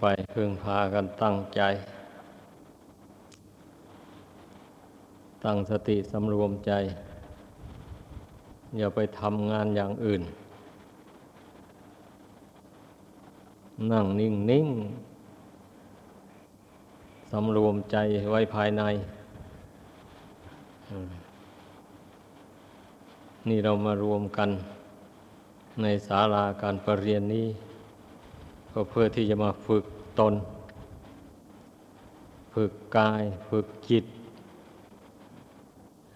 ไปพึ่งพากันตั้งใจ ตั้งสติสำรวมใจ อย่าไปทำงานอย่างอื่น นั่งนิ่งนิ่งสำรวมใจไว้ภายใน นี่เรามารวมกันในศาลาการประเรียนนี้ก็เพื่อที่จะมาฝึก ตน ฝึกกาย ฝึกจิต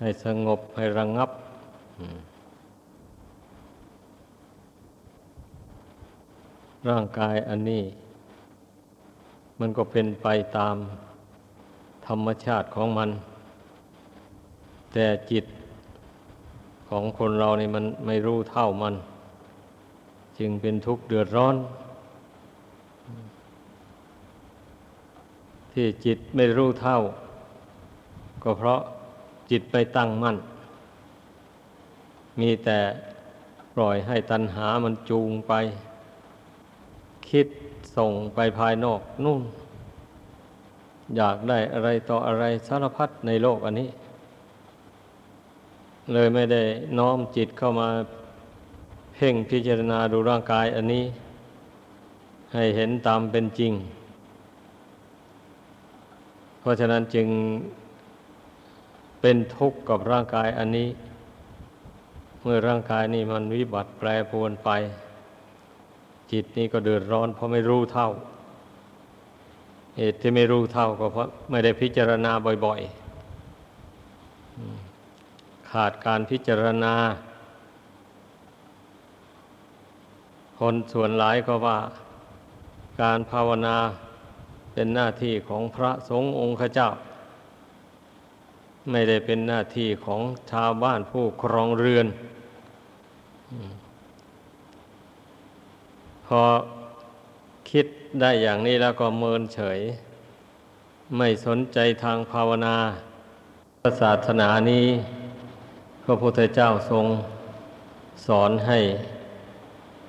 ให้สงบให้ระงงับ ร่างกายอันนี้ มันก็เป็นไปตามธรรมชาติของมัน แต่จิตของคนเรานี่มันไม่รู้เท่ามัน จึงเป็นทุกข์เดือดร้อน ที่จิตไม่รู้เท่า ก็เพราะจิตไม่ตั้งมั่น มีแต่ปล่อยให้ตัณหามันจูงไป คิดส่งไปภายนอกนู่น อยากได้อะไรต่ออะไรสารพัดในโลกอันนี้ เลยไม่ได้น้อมจิตเข้ามาเพ่งพิจารณาดูร่างกายอันนี้ ให้เห็นตามเป็นจริง เพราะฉะนั้นจึงเป็นทุกข์กับร่างกายอันนี้ เมื่อร่างกายนี้มันวิบัติแปรปรวนไป จิตนี้ก็เดือดร้อนเพราะไม่รู้เท่า เหตุที่ไม่รู้เท่าก็เพราะไม่ได้พิจารณาบ่อย ๆ ขาดการพิจารณา คนส่วนหลายก็ว่าการภาวนา เป็นหน้าที่ของพระสงฆ์องค์ขเจ้า ไม่ได้เป็นหน้าที่ของชาวบ้านผู้ครองเรือน พอคิดได้อย่างนี้แล้วก็เมินเฉย ไม่สนใจทางภาวนาศาสนานี้ พระพุทธเจ้าทรงสอนให้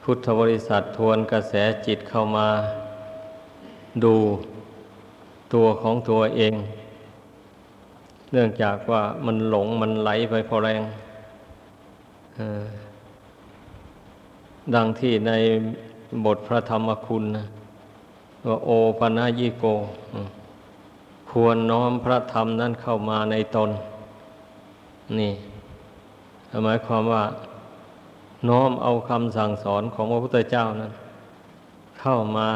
พุทธบริษัททวนกระแสจิตเข้ามาดู ตัวของตัวเอง เนื่องจากว่ามันหลงมันไหลไปพอแรงดังที่ในบทพระธรรมคุณนะว่าโอปนายิโก ควรน้อมพระธรรมนั้นเข้ามาในตน นี่หมายความว่า น้อมเอาคำสั่งสอนของพระพุทธเจ้านั้น เข้ามา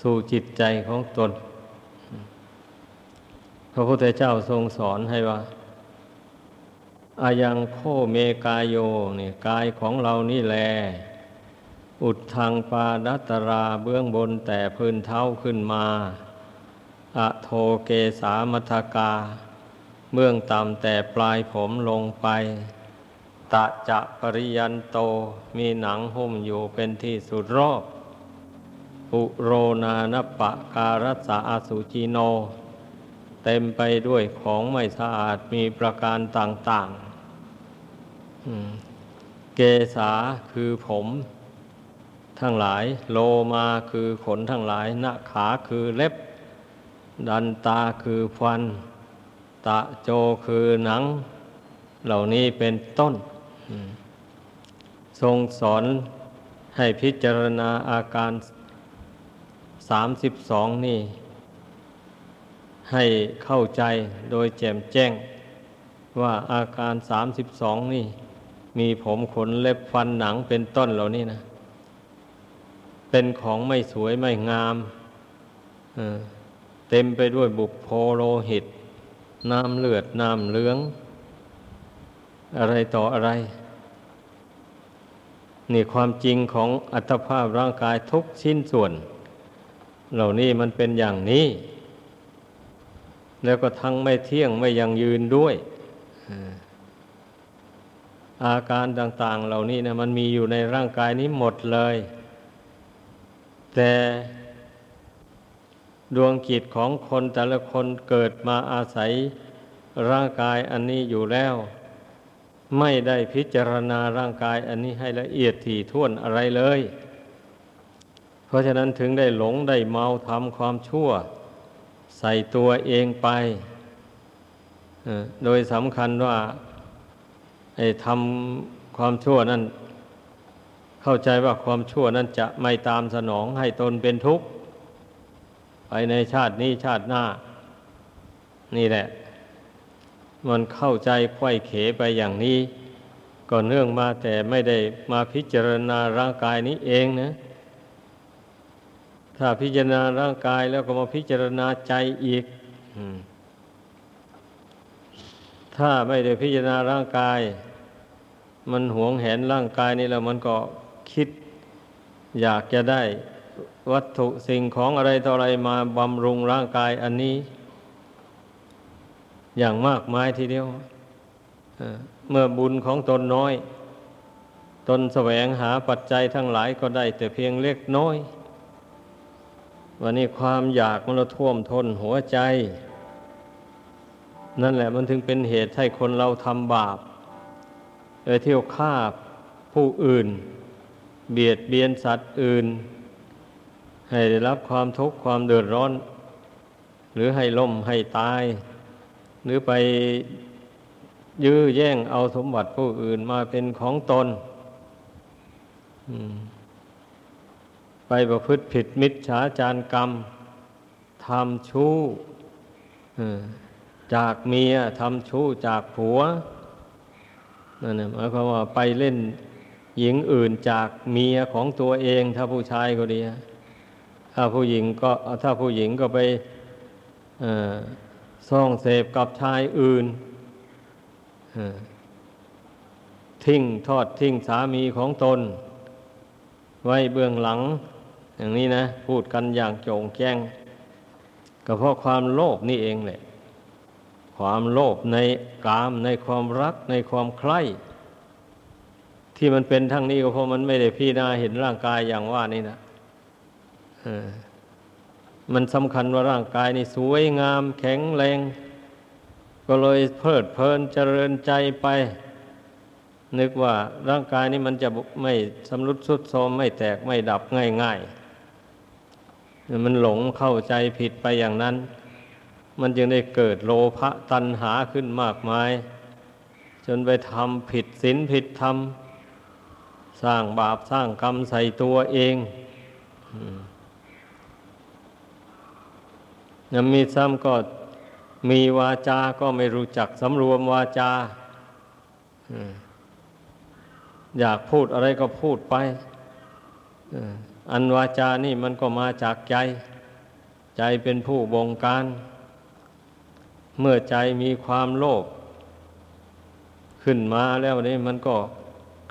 สู่จิตใจของตน พระพุทธเจ้าทรงสอนให้ว่าอายังโคเมกายโยนี่กายของเรานี่แล อุดทางปาดัตราเบื้องบนแต่พื้นเท้าขึ้นมาอะโทเกสามัทกา เบื้องต่ำแต่ปลายผมลงไป ตะจะปริยันโตมีหนังหุ้มอยู่เป็นที่สุดรอบปุโรนานปะการัสาอสุจิโน เต็มไปด้วยของไม่สะอาดมีประการต่างๆเกษาคือผม ทั้งหลาย โลมาคือขนทั้งหลายหน้าขาคือเล็บ ดันตาคือฟัน ตะโจคือหนัง เหล่านี้เป็นต้น ทรงสอนให้พิจารณาอาการสามสิบสองนี่ ให้เข้าใจโดยแจ่มแจ้ง ว่าอาการสามสิบสองนี่ มีผมขนเล็บฟันหนังเป็นต้นเหล่านี้นะ เป็นของไม่สวยไม่งามเต็มไปด้วยบุพโพโลหิต น้ำเลือด น้ำเหลือง อะไรต่ออะไร นี่ความจริงของอัตภาพร่างกายทุกชิ้นส่วน เหล่านี้มันเป็นอย่างนี้ แล้วก็ทั้งไม่เที่ยงไม่ยังยืนด้วย อาการต่าง ๆ เหล่านี้นะมันมีอยู่ในร่างกายนี้หมดเลย แต่ดวงจิตของคนแต่ละคนเกิดมาอาศัยร่างกายอันนี้อยู่แล้ว ไม่ได้พิจารณาร่างกายอันนี้ให้ละเอียดถี่ถ้วนอะไรเลย เพราะฉะนั้นถึงได้หลงได้เมาทำความชั่ว ใส่ตัวเองไป โดยสำคัญว่าไอ้ทำความชั่วนั้น เข้าใจว่าความชั่วนั้นจะไม่ตามสนองให้ตนเป็นทุกข์ไปในชาตินี้ชาติหน้า นี่แหละ มันเข้าใจไข้เขไปอย่างนี้ ก็เนื่องมาแต่ไม่ได้มาพิจารณาร่างกายนี้เองนะ ถ้าพิจารณาร่างกายแล้วก็มาพิจารณาใจอีกถ้าไม่ได้พิจารณาร่างกาย มันหวงแหนร่างกายนี่แล้วมันก็คิด อยากจะได้วัตถุสิ่งของอะไรต่ออะไรมาบำรุงร่างกายอันนี้ อย่างมากมายทีเดียวเมื่อบุญของตนน้อย ตนแสวงหาปัจจัยทั้งหลายก็ได้แต่เพียงเล็กน้อย วันนี้ความอยากมันท่วมทนหัวใจ นั่นแหละมันถึงเป็นเหตุให้คนเราทำบาปไปเที่ยวฆ่าผู้อื่น เบียดเบียนสัตว์อื่น ให้ได้รับความทุกข์ความเดือดร้อน หรือให้ล่มให้ตาย หรือไปยื้อแย่งเอาสมบัติผู้อื่นมาเป็นของตน ไปประพฤติผิดมิจฉาจารกรรมทำชู้จากเมียทำชู้จากผัวนั่นหมายความว่าไปเล่นหญิงอื่นจากเมียของตัวเอง ถ้าผู้ชายก็ดีถ้าผู้หญิงก็ถ้าผู้หญิงก็ไปซ่องเสพกับชายอื่นทิ้งทอดทิ้งสามีของตน ไว้เบื้องหลัง อย่างนี้นะ พูดกันอย่างโจงแจ้ง ก็เพราะความโลภนี่เองแหละ ความโลภในกามในความรักในความใคร่ที่มันเป็นทั้งนี้ก็เพราะมันไม่ได้พี่นาเห็นร่างกายอย่างว่านี่นะมันสำคัญว่าร่างกายนี่สวยงามแข็งแรง ก็เลยเพลิดเพลินเจริญใจไป นึกว่าร่างกายนี้มันจะไม่สำรุดสุดโทรมไม่แตกไม่ดับง่ายๆ มันหลงเข้าใจผิดไปอย่างนั้น มันจึงได้เกิดโลภะตัณหาขึ้นมากมาย จนไปทำผิดศีลผิดธรรม สร้างบาปสร้างกรรมใส่ตัวเองยังมีซ้ำก็มีวาจาก็ไม่รู้จักสำรวมวาจาอยากพูดอะไรก็พูดไป อันวาจานี่มันก็มาจากใจ ใจเป็นผู้บงการ เมื่อใจมีความโลภขึ้นมาแล้วนี่มันก็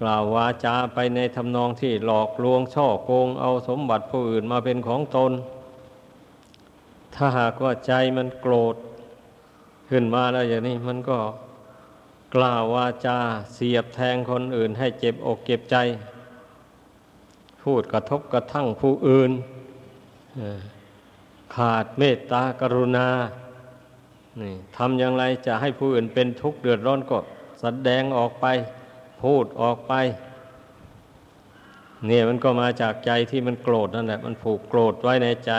กล่าววาจาไปในทำนองที่หลอกลวงช่อโกง เอาสมบัติผู้อื่นมาเป็นของตน ถ้าหากว่าใจมันโกรธ ขึ้นมาแล้วอย่างนี้มันก็กล่าววาจาเสียบแทงคนอื่นให้เจ็บอกเจ็บใจ พูดกระทบกระทั่งผู้อื่น ขาดเมตตากรุณาทำอย่างไรจะให้ผู้อื่นเป็นทุกข์เดือดร้อนก็แสดงออกไป พูดออกไป เนี่ยมันก็มาจากใจที่มันโกรธนั่นแหละ มันผูกโกรธไว้ในใจ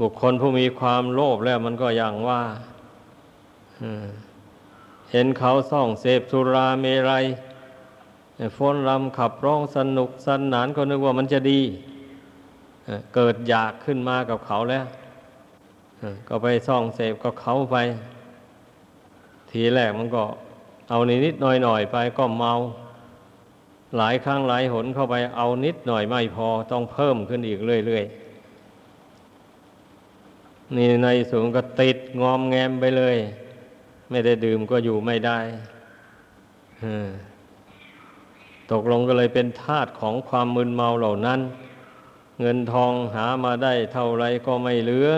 บุคคลผู้มีความโลภแล้วมันก็อย่างว่าเห็นเขาส่องเสพสุราเมรัย ฟ้นรำขับร้องสนุกสนานก็นึกว่ามันจะดี เกิดอยากขึ้นมากับเขาแล้ว ก็ไปส่องเสพกับเขาไป ทีแรกมันก็เอานิดนิดหน่อยหน่อยไปก็เมา หลายครั้งหลายหนเข้าไปเอานิดหน่อยไม่พอต้องเพิ่มขึ้นอีกเรื่อยๆ นี่ในสูงก็ติดงอมแงมไปเลย ไม่ได้ดื่มก็อยู่ไม่ได้ ตกลงก็เลยเป็นทาตของความมึนเมาเหล่านั้น เงินทองหามาได้เท่าไรก็ไม่เหลือ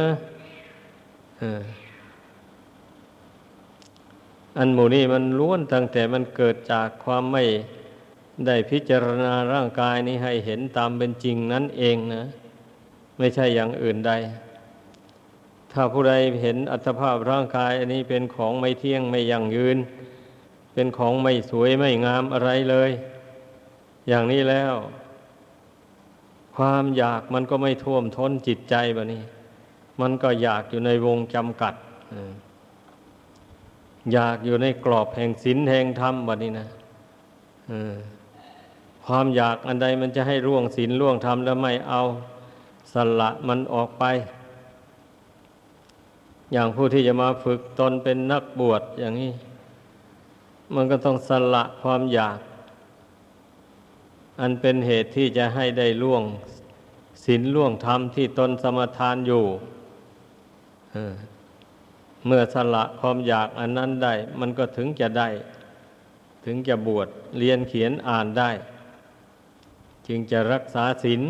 อันหมู่นี้มันล้วนตั้งแต่มันเกิดจากความไม่ได้พิจารณาร่างกายนี้ให้เห็นตามเป็นจริงนั่นเองนะ ไม่ใช่อย่างอื่นใด ถ้าผู้ใดเห็นอัตภาพร่างกายอันนี้เป็นของไม่เที่ยงไม่ยั่งยืน เป็นของไม่สวยไม่งามอะไรเลย อย่างนี้แล้ว ความอยากมันก็ไม่ท่วมท้นจิตใจแบะนี้ มันก็อยากอยู่ในวงจำกัดอยากอยู่ในกรอบแห่งศีลแห่งธรรมแบะนี้นะความอยากอันใดมันจะให้ร่วงศีลร่วงธรรมแล้วไม่เอาสละมันออกไป อย่างผู้ที่จะมาฝึกตนเป็นนักบวชอย่างนี้ มันก็ต้องสละความอยาก อันเป็นเหตุที่จะให้ได้ล่วงศีลล่วงธรรมที่ตนสมทานอยู่เมื่อสละความอยากอันนั้นได้ มันก็ถึงจะได้ ถึงจะบวชเรียนเขียนอ่านได้ จึงจะรักษาศีล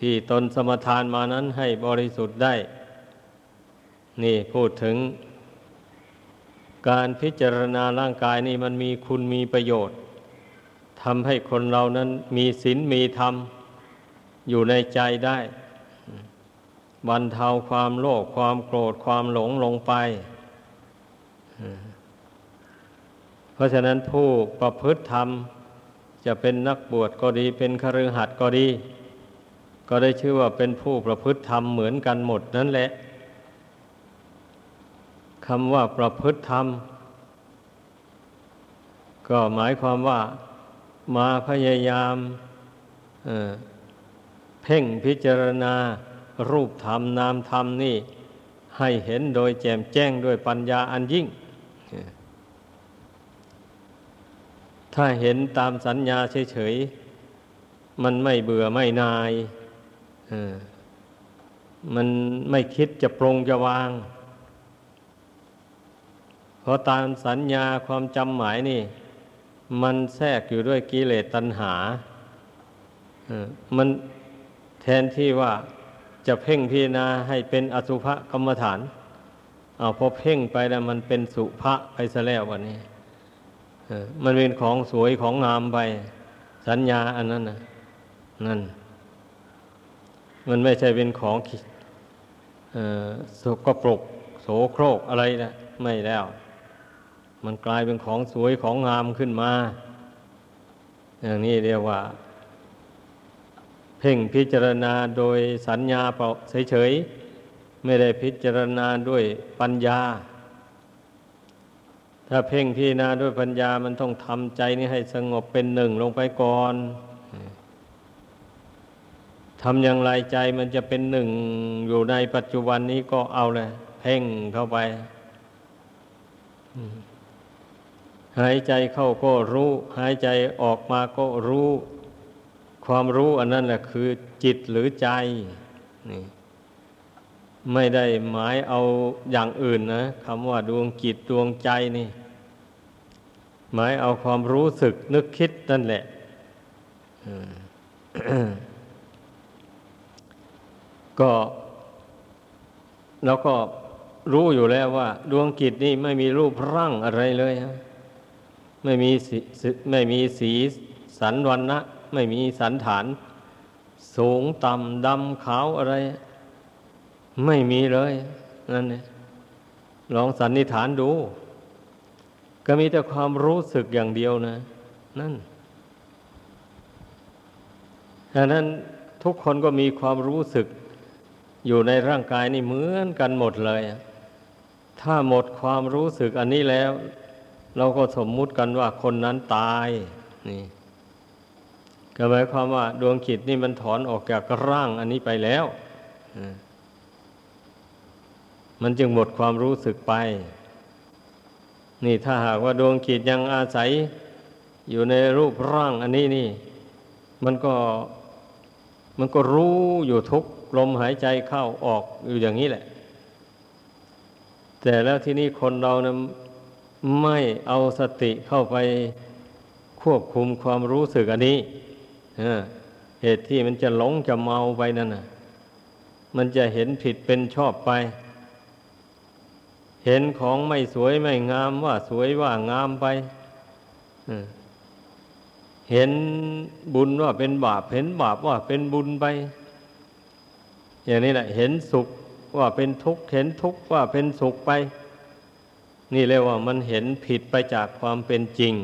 ที่ตนสมทานมานั้นให้บริสุทธิ์ได้ นี่พูดถึง การพิจารณาร่างกายนี่มันมีคุณมีประโยชน์ ทำให้คนเรานั้นมีศีลมีธรรม อยู่ในใจได้บรรเทาความโลภความโกรธความหลงลงไป เพราะฉะนั้นผู้ประพฤติธรรม จะเป็นนักบวชก็ดี เป็นคฤหัสถ์ก็ดี ก็ได้ชื่อว่าเป็นผู้ประพฤติธรรมเหมือนกันหมดนั่นแหละคำว่าประพฤติธรรม ก็หมายความว่า มาพยายามเพ่งพิจารณารูปธรรมนามธรรมนี่ ให้เห็นโดยแจ่มแจ้งด้วยปัญญาอันยิ่ง ถ้าเห็นตามสัญญาเฉยๆ มันไม่เบื่อไม่นายมันไม่คิดจะปรงจะวาง เพราะตามสัญญาความจำหมายนี่ มันแทรกอยู่ด้วยกิเลสตัณหา มันแทนที่ว่าจะเพ่งพิจารณาให้เป็นอสุภกรรมฐานเอาพอเพ่งไปแล้วมันเป็นสุภะไปซะแล้ววันนี้มันเป็นของสวยของงามไป สัญญาอันนั้นนะนั่น มันไม่ใช่เป็นของสกปรกโสโครกอะไรนะไม่แล้ว มันกลายเป็นของสวยของงามขึ้นมา อย่างนี้เรียกว่า เพ่งพิจารณาโดยสัญญาเปล่าเฉยๆไม่ได้พิจารณาด้วยปัญญา ถ้าเพ่งพิจารณาด้วยปัญญามันต้องทำใจนี้ให้สงบเป็นหนึ่งลงไปก่อนทำอย่างไรใจมันจะเป็นหนึ่งอยู่ในปัจจุบันนี้ก็เอาเลยเพ่งเข้าไป หายใจเข้าก็รู้ หายใจออกมาก็รู้ ความรู้อันนั้นแหละคือจิตหรือใจนี่ไม่ได้หมายเอาอย่างอื่นนะคำว่าดวงจิตดวงใจนี่ หมายเอาความรู้สึกนึกคิดนั่นแหละก็แล้วก็รู้อยู่แล้วว่า ดวงจิตนี่ไม่มีรูปร่างอะไรเลยฮะ ไม่มีสีไม่มีสีสันวันนะไม่มีสันฐาน สูงต่ำดำขาวอะไร ไม่มีเลยนั่นเองลองสันนิษฐานดู ก็มีแต่ความรู้สึกอย่างเดียวนะ นั่นดังนั้นทุกคนก็มีความรู้สึกอยู่ในร่างกายนี่เหมือนกันหมดเลย ถ้าหมดความรู้สึกอันนี้แล้ว เราก็สมมุติกันว่าคนนั้นตายนี่ก็หมายความว่า ดวงจิตนี่มันถอนออกจากร่างอันนี้ไปแล้วมันจึงหมดความรู้สึกไป นี่ถ้าหากว่าดวงจิตยังอาศัยอยู่ในรูปร่างอันนี้นี่ มันก็มันก็รู้อยู่ทุกลมหายใจเข้าออกอยู่อย่างนี้แหละ แต่แล้วที่นี่คนเรานะ ไม่เอาสติเข้าไปควบคุมความรู้สึกอันนี้เหตุที่มันจะหลงจะเมาไปนั่นน่ะมันจะเห็นผิดเป็นชอบไป เห็นของไม่สวยไม่งามว่าสวยว่างามไปเห็นบุญว่าเป็นบาป เห็นบาปว่าเป็นบุญไป อย่างนี้แหละ เห็นสุขว่าเป็นทุกข์ เห็นทุกข์ว่าเป็นสุขไป นี่เรียกว่ามันเห็นผิดไปจากความเป็นจริง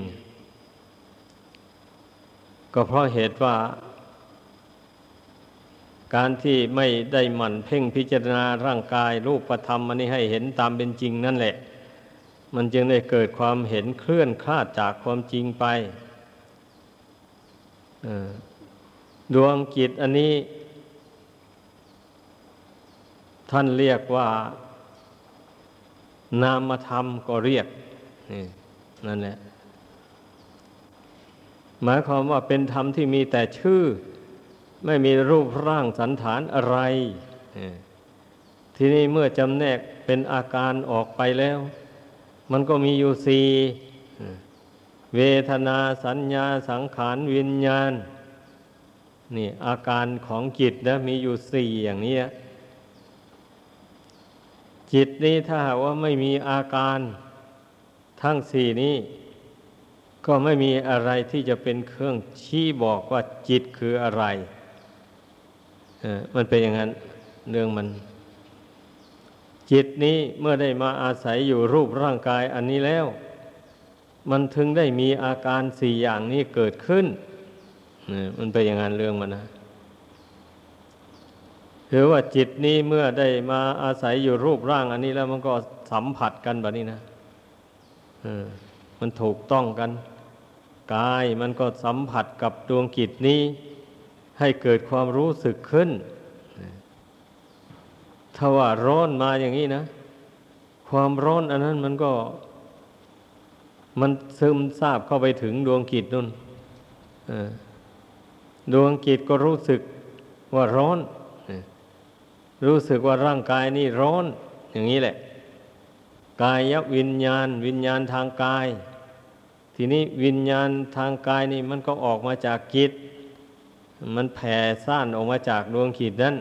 ก็เพราะเหตุว่า การที่ไม่ได้หมั่นเพ่งพิจารณาร่างกาย รูปธรรมอันนี้ให้เห็นตามเป็นจริงนั่นแหละ มันจึงได้เกิดความเห็นเคลื่อนคลาดจากความจริงไปดวงจิตอันนี้ ท่านเรียกว่า นามธรรมก็เรียกนั่นแหละหมายความว่าเป็นธรรมที่มีแต่ชื่อ ไม่มีรูปร่างสันฐานอะไร ทีนี้เมื่อจำแนกเป็นอาการออกไปแล้ว มันก็มีอยู่สี่เวทนาสัญญาสังขารวิญญาณนี่อาการของจิตนะมีอยู่สี่อย่างนี้ จิตนี้ถ้าหากว่าไม่มีอาการทั้งสี่นี้ ก็ไม่มีอะไรที่จะเป็นเครื่องชี้บอกว่าจิตคืออะไรมันเป็นอย่างนั้นเรื่องมัน จิตนี้เมื่อได้มาอาศัยอยู่รูปร่างกายอันนี้แล้ว มันถึงได้มีอาการสี่อย่างนี้เกิดขึ้นมันเป็นอย่างนั้นเรื่องมันนะ ถือว่าจิตนี้เมื่อได้มาอาศัยอยู่รูปร่างอันนี้แล้วมันก็สัมผัสกันแบบนี้นะมันถูกต้องกัน กายมันก็สัมผัสกับดวงจิตนี้ ให้เกิดความรู้สึกขึ้น ถ้าว่าร้อนมาอย่างนี้นะ ความร้อนอันนั้นมันก็ มันซึมซาบเข้าไปถึงดวงจิตนู่นดวงจิตก็รู้สึกว่าร้อน รู้สึกว่าร่างกายนี่ร้อน อย่างนี้แหละ กายวิญญาณ วิญญาณทางกาย ทีนี้วิญญาณทางกายนี่มันก็ออกมาจากจิต มันแผ่ซ่านออกมาจากดวงจิตนั้น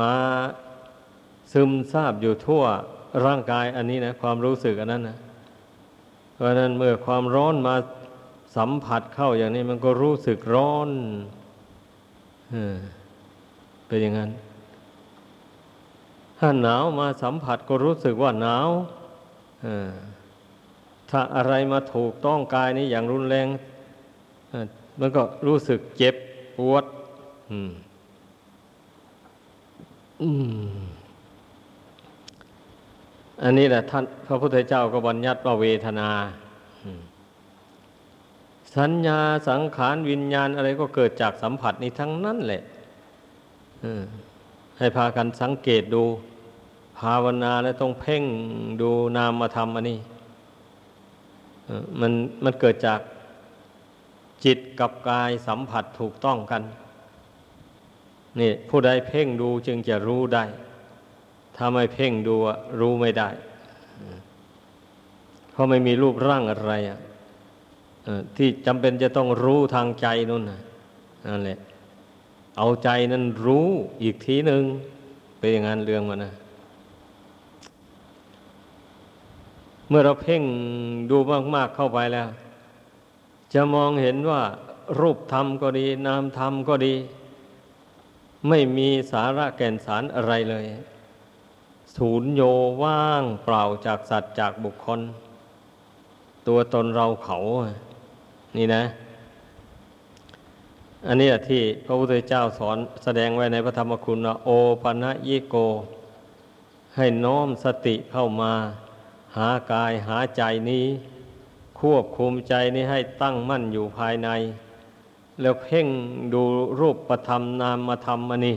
มาซึมซาบอยู่ทั่วร่างกายอันนี้นะความรู้สึกอันนั้นนะเพราะนั้นเมื่อความร้อนมาสัมผัสเข้าอย่างนี้มันก็รู้สึกร้อนเป็นอย่างนั้น ถ้าหนาวมาสัมผัสก็รู้สึกว่าหนาวถ้าอะไรมาถูกต้องกายนี้อย่างรุนแรงมันก็รู้สึกเจ็บปวดอันนี้แหละท่านพระพุทธเจ้าก็บัญญัติว่าเวทนา สัญญาสังขารวิญญาณอะไรก็เกิดจากสัมผัสนี้ทั้งนั้นแหละ ให้พากันสังเกตดู ภาวนาแล้วต้องเพ่งดูนามธรรมอันนี้มันมันเกิดจากจิตกับกายสัมผัสถูกต้องกัน นี่ผู้ใดเพ่งดูจึงจะรู้ได้ ถ้าไม่เพ่งดูรู้ไม่ได้ เพราะไม่มีรูปร่างอะไรอะที่จำเป็นจะต้องรู้ทางใจนั่นนั่นแหละ เอาใจนั้นรู้อีกทีหนึ่งเป็นอย่างนั้นเรื่องมันนะเมื่อเราเพ่งดูมากๆเข้าไปแล้ว จะมองเห็นว่า รูปธรรมก็ดี นามธรรมก็ดี ไม่มีสาระแก่นสารอะไรเลย ศูนย์โยว่างเปล่าจากสัตว์จากบุคคล ตัวตนเราเขา นี่นะ อันนี้ที่พระพุทธเจ้าสอนแสดงไว้ในพระธรรมคุณว่าโอปัญญิโก ให้น้อมสติเข้ามา หากายหาใจนี้ ควบคุมใจนี้ให้ตั้งมั่นอยู่ภายใน แล้วเพ่งดูรูปประธรรมนามธรรมอันนี้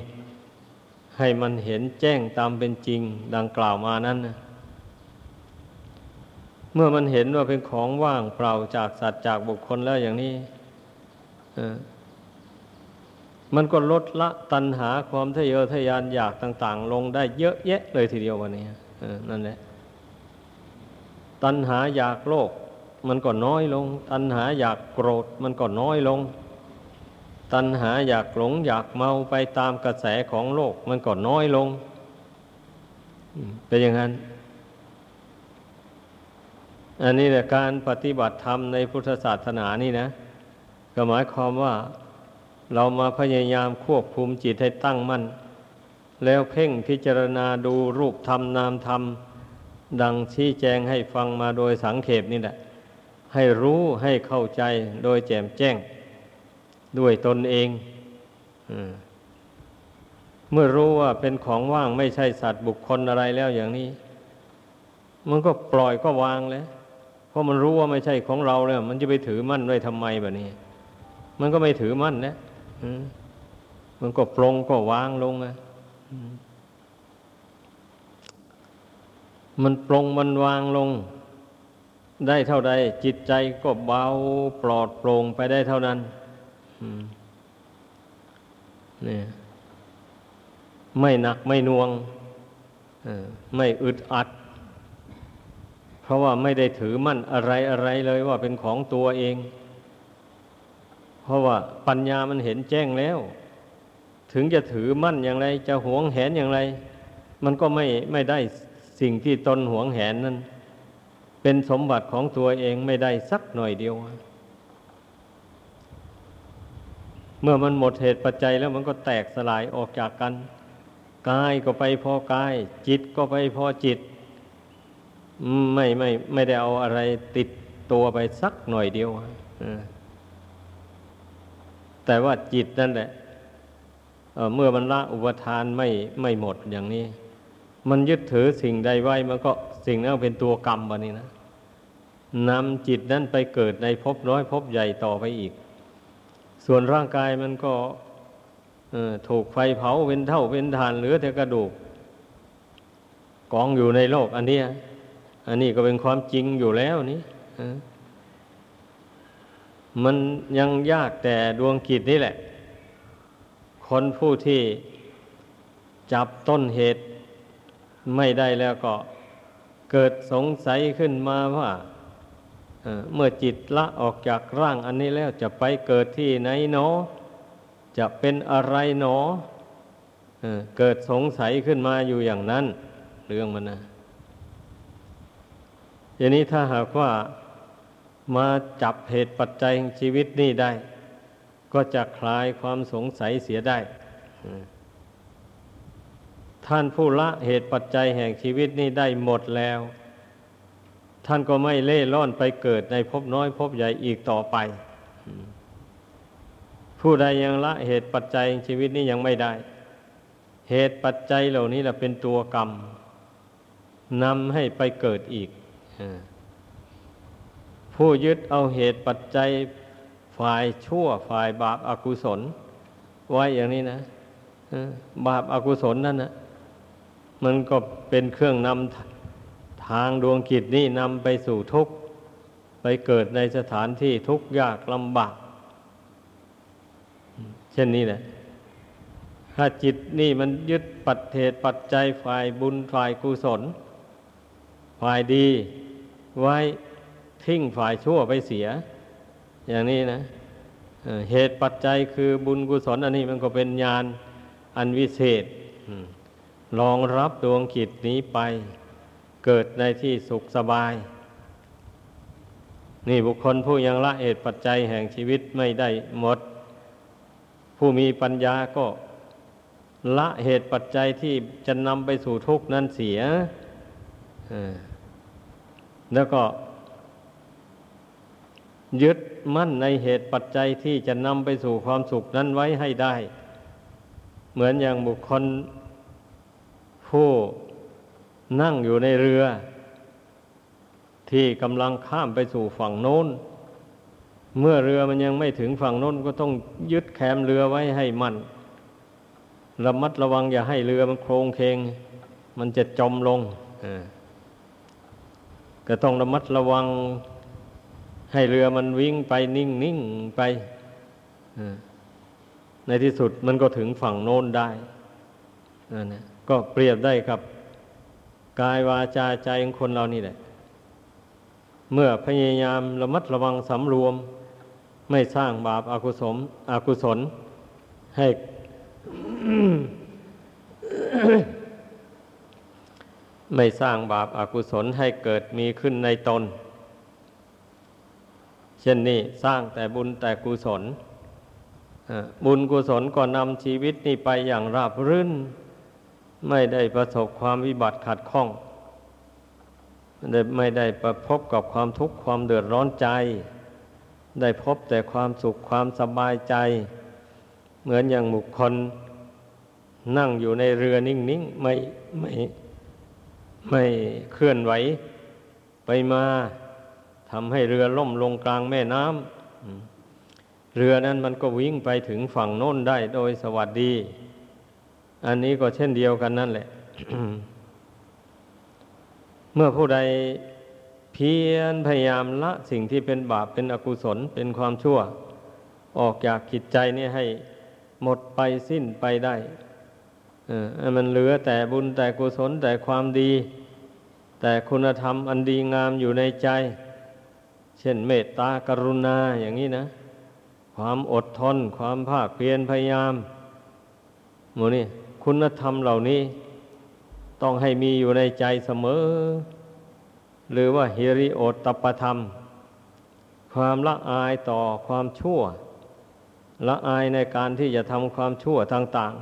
ให้มันเห็นแจ้งตามเป็นจริงดังกล่าวมานั้นนะเมื่อมันเห็นว่าเป็นของว่างเปล่าจากสัตว์จากบุคคลแล้วอย่างนี้ มันก็ลดละตัณหาความทะเยอทะยานอยากต่าง ๆ ลงได้เยอะแยะเลยทีเดียววันนี้นั่นแหละ ตัณหาอยากโลก มันก็น้อยลง ตัณหาอยากโกรธ มันก็น้อยลง ตัณหาอยากหลง อยากเมาไปตามกระแสของโลก มันก็น้อยลงเป็นอย่างนั้น อันนี้แหละการปฏิบัติธรรมในพุทธศาสนานี่นะ ก็หมายความว่า เรามาพยายามควบคุมจิตให้ตั้งมั่น แล้วเพ่งพิจารณาดูรูปธรรมนามธรรม ดังชี้แจงให้ฟังมาโดยสังเขปนี่แหละ ให้รู้ให้เข้าใจโดยแจ่มแจ้ง ด้วยตนเองเมื่อรู้ว่าเป็นของว่างไม่ใช่สัตว์บุคคลอะไรแล้วอย่างนี้ มันก็ปล่อยก็วางแล้วเพราะมันรู้ว่าไม่ใช่ของเราแล้ว มันจะไปถือมั่นไว้ทำไมแบบนี้ มันก็ไม่ถือมั่นนะ มันก็ปรงก็วางลงนะมันปรงมันวางลง ได้เท่าใด จิตใจก็เบาปลอดโปร่งไปได้เท่านั้นนี่ไม่หนักไม่น่วงไม่อึดอัด เพราะว่าไม่ได้ถือมั่นอะไรอะไรเลยว่าเป็นของตัวเอง ราะว่าปัญญามันเห็นแจ้งแล้ว ถึงจะถือมั่นอย่างไร จะหวงแหนอย่างไร มันก็ไม่ไม่ได้สิ่งที่ตนหวงแหนนั้น เป็นสมบัติของตัวเองไม่ได้สักหน่อยเดียว เมื่อมันหมดเหตุปัจจัยแล้วมันก็แตกสลายออกจากกันกายก็ไปพอกาย จิตก็ไปพอจิต ไม่ไม่ไม่ได้เอาอะไรติดตัวไปสักหน่อยเดียว แต่ว่าจิตนั่นแหละเมื่อมันละอุปทานไม่ไม่หมดอย่างนี้ มันยึดถือสิ่งใดไว้มันก็สิ่งนั้นเป็นตัวกรรมบะนี้นะนำจิตนั้นไปเกิดในภพน้อยภพใหญ่ต่อไปอีก ส่วนร่างกายมันก็ถูกไฟเผาเป็นเท่าเป็นฐานเหลือแต่กระดูกกองอยู่ในโลก อันนี้อันนี้ก็เป็นความจริงอยู่แล้วนี่ มันยังยากแต่ดวงกิจนี่แหละ คนผู้ที่จับต้นเหตุไม่ได้แล้วก็เกิดสงสัยขึ้นมาว่าเมื่อจิตละออกจากร่างอันนี้แล้วจะไปเกิดที่ไหนเนาะจะเป็นอะไรหนอเกิดสงสัยขึ้นมาอยู่อย่างนั้น เรื่องมันนะอย่างนี้ถ้าหากว่า มาจับเหตุปัจจัยของชีวิตนี่ได้ ก็จะคลายความสงสัยเสียได้ ท่านผู้ละเหตุปัจจัยแห่งชีวิตนี่ได้หมดแล้ว ท่านก็ไม่เล่ร่อนไปเกิดในภพน้อยภพใหญ่อีกต่อไป ผู้ใดยังละเหตุปัจจัยชีวิตนี้ยังไม่ได้ เหตุปัจจัยเหล่านี้แหละเป็นตัวกรรมนำให้ไปเกิดอีก ผู้ยึดเอาเหตุปัจจัยฝ่ายชั่วฝ่ายบาปอากุศล ไว้อย่างนี้นะบาปอากุศลนั่นนะมันก็เป็นเครื่องนำทางดวงกิจนี้นำไปสู่ทุกข์ ไปเกิดในสถานที่ทุกข์ยากลำบาก เช่นนี้แหละถ้าจิตนี่มันยึดปัจเหตุปัจจัยฝ่ายบุญฝ่ายกุศล ฝ่ายดีไว้ ทิ้งฝ่ายชั่วไปเสีย อย่างนี้นะเหตุปัจจัยคือบุญกุศลอันนี้มันก็เป็นญาณอันวิเศษรองรับดวงกิจนี้ไป เกิดในที่สุขสบาย นี่บุคคลผู้ยังละเหตุปัจจัยแห่งชีวิตไม่ได้หมด ผู้มีปัญญาก็ละเหตุปัจจัยที่จะนำไปสู่ทุกข์นั้นเสียแล้วก็ ยึดมั่นในเหตุปัจจัยที่จะนำไปสู่ความสุขนั้นไว้ให้ได้ เหมือนอย่างบุคคล ผู้นั่งอยู่ในเรือ ที่กำลังข้ามไปสู่ฝั่งโน้น เมื่อเรือมันยังไม่ถึงฝั่งโน้นก็ต้องยึดแคมเรือไว้ให้มันระมัดระวังอย่าให้เรือมันโครงเคง มันจะจมลงก็ต้องระมัดระวัง ให้เรือมันวิ่งไปนิ่งนิ่งไปในที่สุดมันก็ถึงฝั่งโน้นได้นะก็เปรียบได้ครับกายวาจาใจของคนเรานี่แหละ เมื่อพยายามระมัดระวังสำรวม ไม่สร้างบาปอากุศลอกุศล ให้ ไม่สร้างบาปอากุศลให้เกิดมีขึ้นในตน เช่นนี้สร้างแต่บุญแต่กุศลบุญกุศลก็นำชีวิตนี้ไปอย่างราบรื่น ไม่ได้ประสบความวิบัติขัดข้อง ไม่ได้ประพบกับความทุกข์ความเดือดร้อนใจ ได้พบแต่ความสุขความสบายใจ เหมือนอย่างบุคคล นั่งอยู่ในเรือนิ่งๆ ไม่ไม่ไม่เคลื่อนไหวไปมา ทำให้เรือล่มลงกลางแม่น้ำเรือนั้นมันก็วิ่งไปถึงฝั่งโน้นได้โดยสวัสดี อันนี้ก็เช่นเดียวกันนั่นแหละ เมื่อผู้ใดเพียรพยายามละสิ่งที่เป็นบาปเป็นอกุศลเป็นความชั่ว ออกจากจิตใจนี่ให้หมดไปสิ้นไปได้เออมันเหลือแต่บุญแต่กุศลแต่ความดี แต่คุณธรรมอันดีงามอยู่ในใจ เช่นเมตตากรุณาอย่างนี้นะ ความอดทน ความภาคเพียรพยายามหมูนี่คุณธรรมเหล่านี้ ต้องให้มีอยู่ในใจเสมอ หรือว่าฮิริโอตตปธรรม ความละอายต่อความชั่ว ละอายในการที่จะทำความชั่วต่าง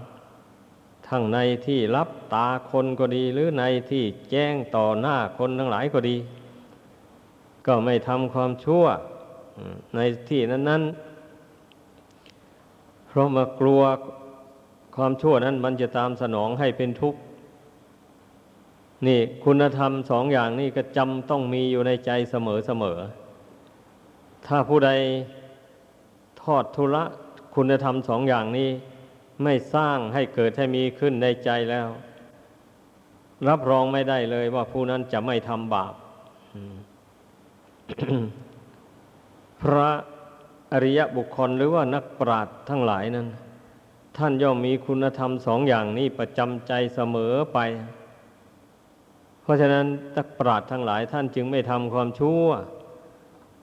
ๆทั้งในที่รับตาคนก็ดีหรือในที่แจ้งต่อหน้าคนทั้งหลายก็ดี ก็ไม่ทำความชั่วในที่นั้น ๆ เพราะมากลัวความชั่วนั้นมันจะตามสนองให้เป็นทุกข์ นี่คุณธรรมสองอย่างนี้ก็จำต้องมีอยู่ในใจเสมอเสมอ ถ้าผู้ใดทอดทุละคุณธรรมสองอย่างนี้ ไม่สร้างให้เกิดให้มีขึ้นในใจแล้ว รับรองไม่ได้เลยว่าผู้นั้นจะไม่ทำบาป พระอริยบุคคลหรือว่านักปราชญ์ทั้งหลายนั้น ท่านย่อมมีคุณธรรมสองอย่างนี้ประจำใจเสมอไป เพราะฉะนั้นตักปราดทั้งหลาย ท่านจึงไม่ทำความชั่ว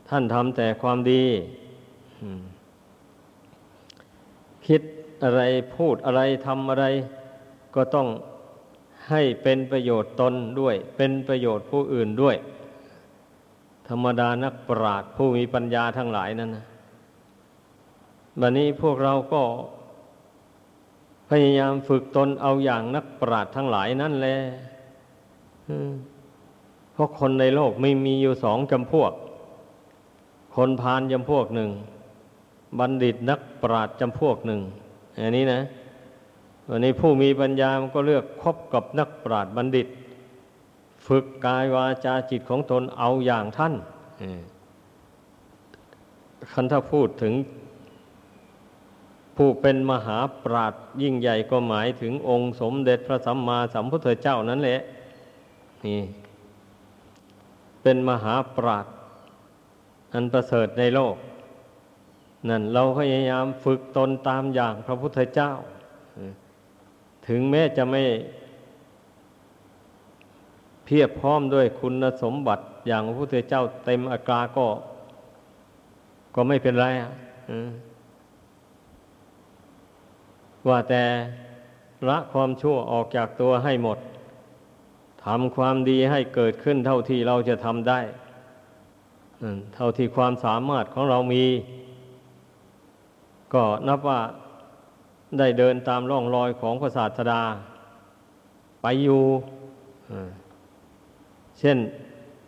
ท่านทำแต่ความดีคิดอะไรพูดอะไรทำอะไร ก็ต้องให้เป็นประโยชน์ตนด้วย เป็นประโยชน์ผู้อื่นด้วย ธรรมดานักปราดผู้มีปัญญาทั้งหลายนั้นนะบัดนี้พวกเราก็ พยายามฝึกตนเอาอย่างนักปราชญ์ทั้งหลายนั่นแหละเพราะคนในโลกไม่มีอยู่สองจำพวก คนพาลจำพวกหนึ่ง บัณฑิตนักปราชญ์จำพวกหนึ่ง อันนี้นะ วันนี้ผู้มีปัญญามันก็เลือกคบกับนักปราชญ์บัณฑิต ฝึกกายวาจาจิตของตนเอาอย่างท่านคันถ้าพูดถึง ผู้เป็นมหาปราดยิ่งใหญ่ก็หมายถึงองค์สมเด็จพระสัมมาสัมพุทธเจ้านั่นแหละนี่เป็นมหาปราดอันประเสริฐในโลก นั่นเราพยายามฝึกตนตามอย่างพระพุทธเจ้า ถึงแม้จะไม่ เพียบพร้อมด้วยคุณสมบัติอย่างพระพุทธเจ้าเต็มอัตราก็ ก็ไม่เป็นไรอะว่าแต่ละความชั่วออกจากตัวให้หมดทำความดีให้เกิดขึ้นเท่าที่เราจะทำได้เท่าที่ความสามารถของเรามี ก็นับว่าได้เดินตามร่องรอยของพระศาสดา ไปอยู่ ช่น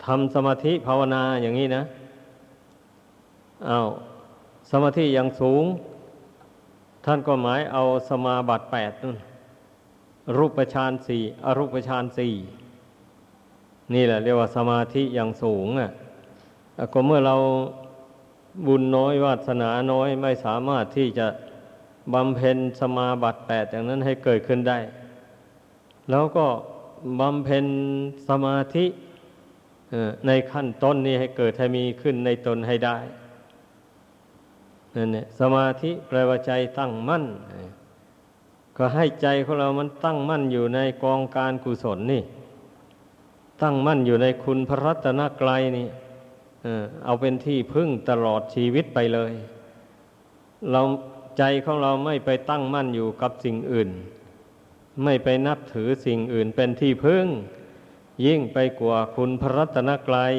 ทำสมาธิภาวนาอย่างนี้นะอา้าวสมาธิอย่างสูง ท่านก็หมายเอาสมาบัติแปดนั่นรูปฌานสี่อรูปฌานสี่นี่แหละเรียกว่าสมาธิอย่างสูงอะก็เมื่อเราบุญน้อยวาสนาน้อยไม่สามารถที่จะบำเพ็ญสมาบัติแปดอย่างนั้นให้เกิดขึ้นได้ แล้วก็บำเพ็ญสมาธิ ในขั้นต้นนี้ให้เกิดให้มีขึ้นในตนให้ได้นั่นเนี่ยสมาธิแปลว่าใจตั้งมั่น ก็ให้ใจของเรามันตั้งมั่นอยู่ในกองการกุศลนี่ ตั้งมั่นอยู่ในคุณพระรัตนกรัยนี่เอาเป็นที่พึ่งตลอดชีวิตไปเลย เราใจของเราไม่ไปตั้งมั่นอยู่กับสิ่งอื่น ไม่ไปนับถือสิ่งอื่นเป็นที่พึ่ง ยิ่งไปกว่าคุณพระรัตนกรัย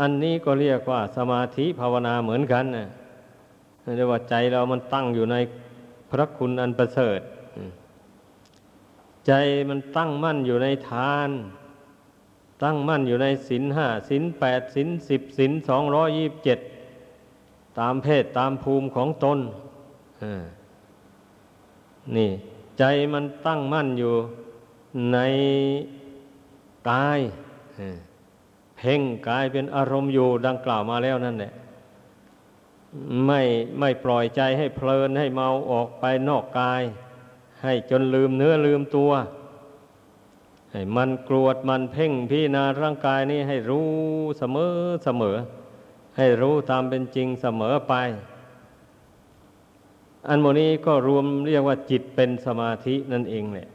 อันนี้ก็เรียกว่าสมาธิภาวนาเหมือนกันนะเรียกว่าใจเรามันตั้งอยู่ในพระคุณอันประเสริฐ ใจมันตั้งมั่นอยู่ในทาน ตั้งมั่นอยู่ในศีลห้าศีลแปดศีลสิบศีลสองร้อยี่บเจ็ดตามเพศตามภูมิของตนนี่ ใจมันตั้งมั่นอยู่ใน กายเพ่งกายเป็นอารมณ์อยู่ดังกล่าวมาแล้วนั่นแหละไม่ไม่ปล่อยใจให้เพลินให้เมาออกไปนอกกาย ให้จนลืมเนื้อลืมตัว ให้มันกรวดมันเพ่งพิจารณาร่างกายนี้ให้รู้เสมอเสมอ ให้รู้ตามเป็นจริงเสมอไป อันโมนี้ก็รวมเรียกว่าจิตเป็นสมาธินั่นเองแหละ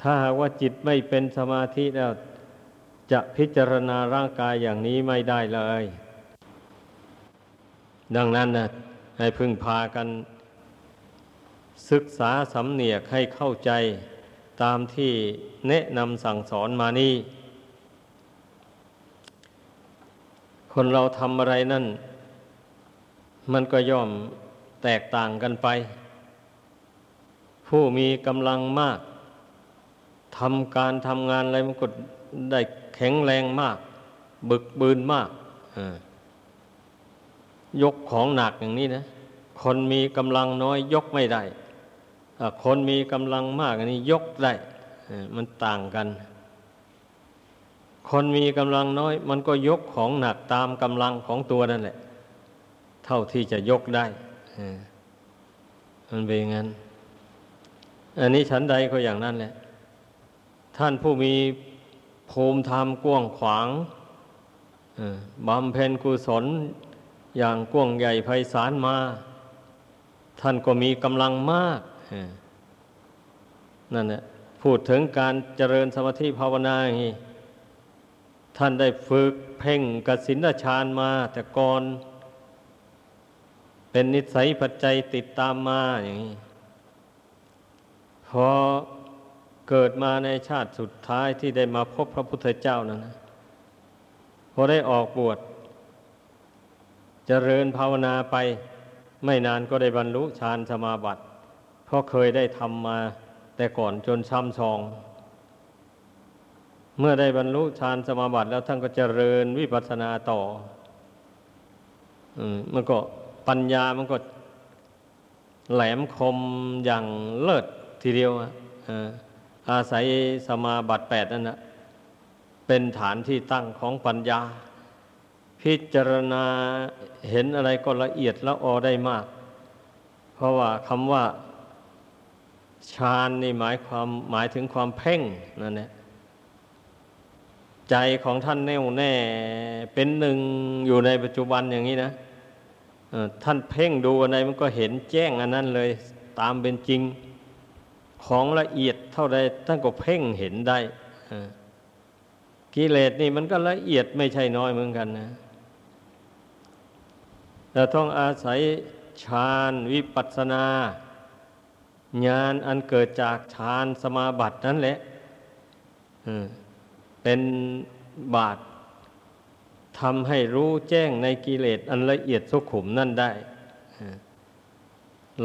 ถ้าหากว่าจิตไม่เป็นสมาธิแล้วจะพิจารณาร่างกายอย่างนี้ไม่ได้เลย ดังนั้นนะให้พึ่งพากัน ศึกษาสำเนียกให้เข้าใจตามที่แนะนำสั่งสอนมานี่ คนเราทำอะไรนั่น มันก็ย่อมแตกต่างกันไป ผู้มีกำลังมาก ทำการทำงานอะไรมันก็ได้แข็งแรงมาก บึกบืนมากยกของหนักอย่างนี้นะ คนมีกำลังน้อยยกไม่ได้คนมีกำลังมากอันนี้ยกได้มันต่างกัน คนมีกำลังน้อย มันก็ยกของหนักตามกำลังของตัวนั่นแหละ เท่าที่จะยกได้มันเป็นงั้น อันนี้ฉันใดก็อย่างนั้นแหละ ท่านผู้มีภูมิธรรมกว้างขวางบำเพ็ญกุศลอย่างกว้างใหญ่ไพศาลมา ท่านก็มีกำลังมากนั่นแหละพูดถึงการเจริญสมาธิภาวนาอย่างนี้ท่านได้ฝึกเพ่งกสินฌานมา แต่ก่อน เป็นนิสัยปัจจัยติดตามมาอย่างนี้พอ เกิดมาในชาติสุดท้ายที่ได้มาพบพระพุทธเจ้านั้นนะพอได้ออกบวชเจริญภาวนาไป ไม่นานก็ได้บรรลุฌานสมาบัติ เพราะเคยได้ทำมาแต่ก่อนจนช้ำชอง เมื่อได้บรรลุฌานสมาบัติ แล้วท่านก็เจริญวิปัสสนาต่ออมมันก็ปัญญามันก็แหลมคมอย่างเลิศทีเดียวอะ อาศัยสมาบัติแปดนั่นนะเป็นฐานที่ตั้งของปัญญา พิจารณาเห็นอะไรก็ละเอียดละออได้มาก เพราะว่าคำว่าฌานนี่หมายความหมายถึงความเพ่งนั่นแหละใจของท่านแน่วแน่เป็นหนึ่งอยู่ในปัจจุบันอย่างนี้นะท่านเพ่งดูอะไรมันก็เห็นแจ้งอันนั้นเลยตามเป็นจริง ของละเอียดเท่าใดท่านก็เพ่งเห็นได้กิเลสนี่มันก็ละเอียดไม่ใช่น้อยเหมือนกันนะแต่ต้องอาศัยฌานวิปัสสนาญาณอันเกิดจากฌานสมาบัตินั่นแหละเป็นบาททำให้รู้แจ้งในกิเลสอันละเอียดสุขุมนั่นได้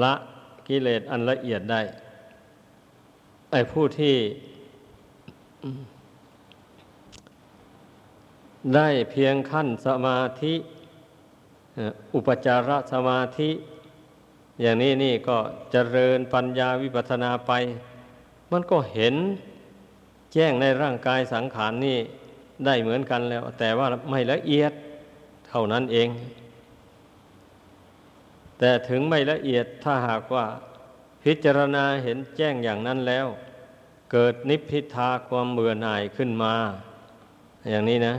ละกิเลสอันละเอียดได้ ไอ้ผู้ที่ได้เพียงขั้นสมาธิอุปจารสมาธิ อย่างนี้นี่ก็เจริญปัญญาวิปัสนาไป มันก็เห็นแจ้งในร่างกายสังขารนนี่ได้เหมือนกันแล้ว แต่ว่าไม่ละเอียดเท่านั้นเอง แต่ถึงไม่ละเอียดถ้าหากว่า พิจารณาเห็นแจ้งอย่างนั้นแล้ว เกิดนิพพิทาความเบื่อหน่ายขึ้นมา อย่างนี้นะ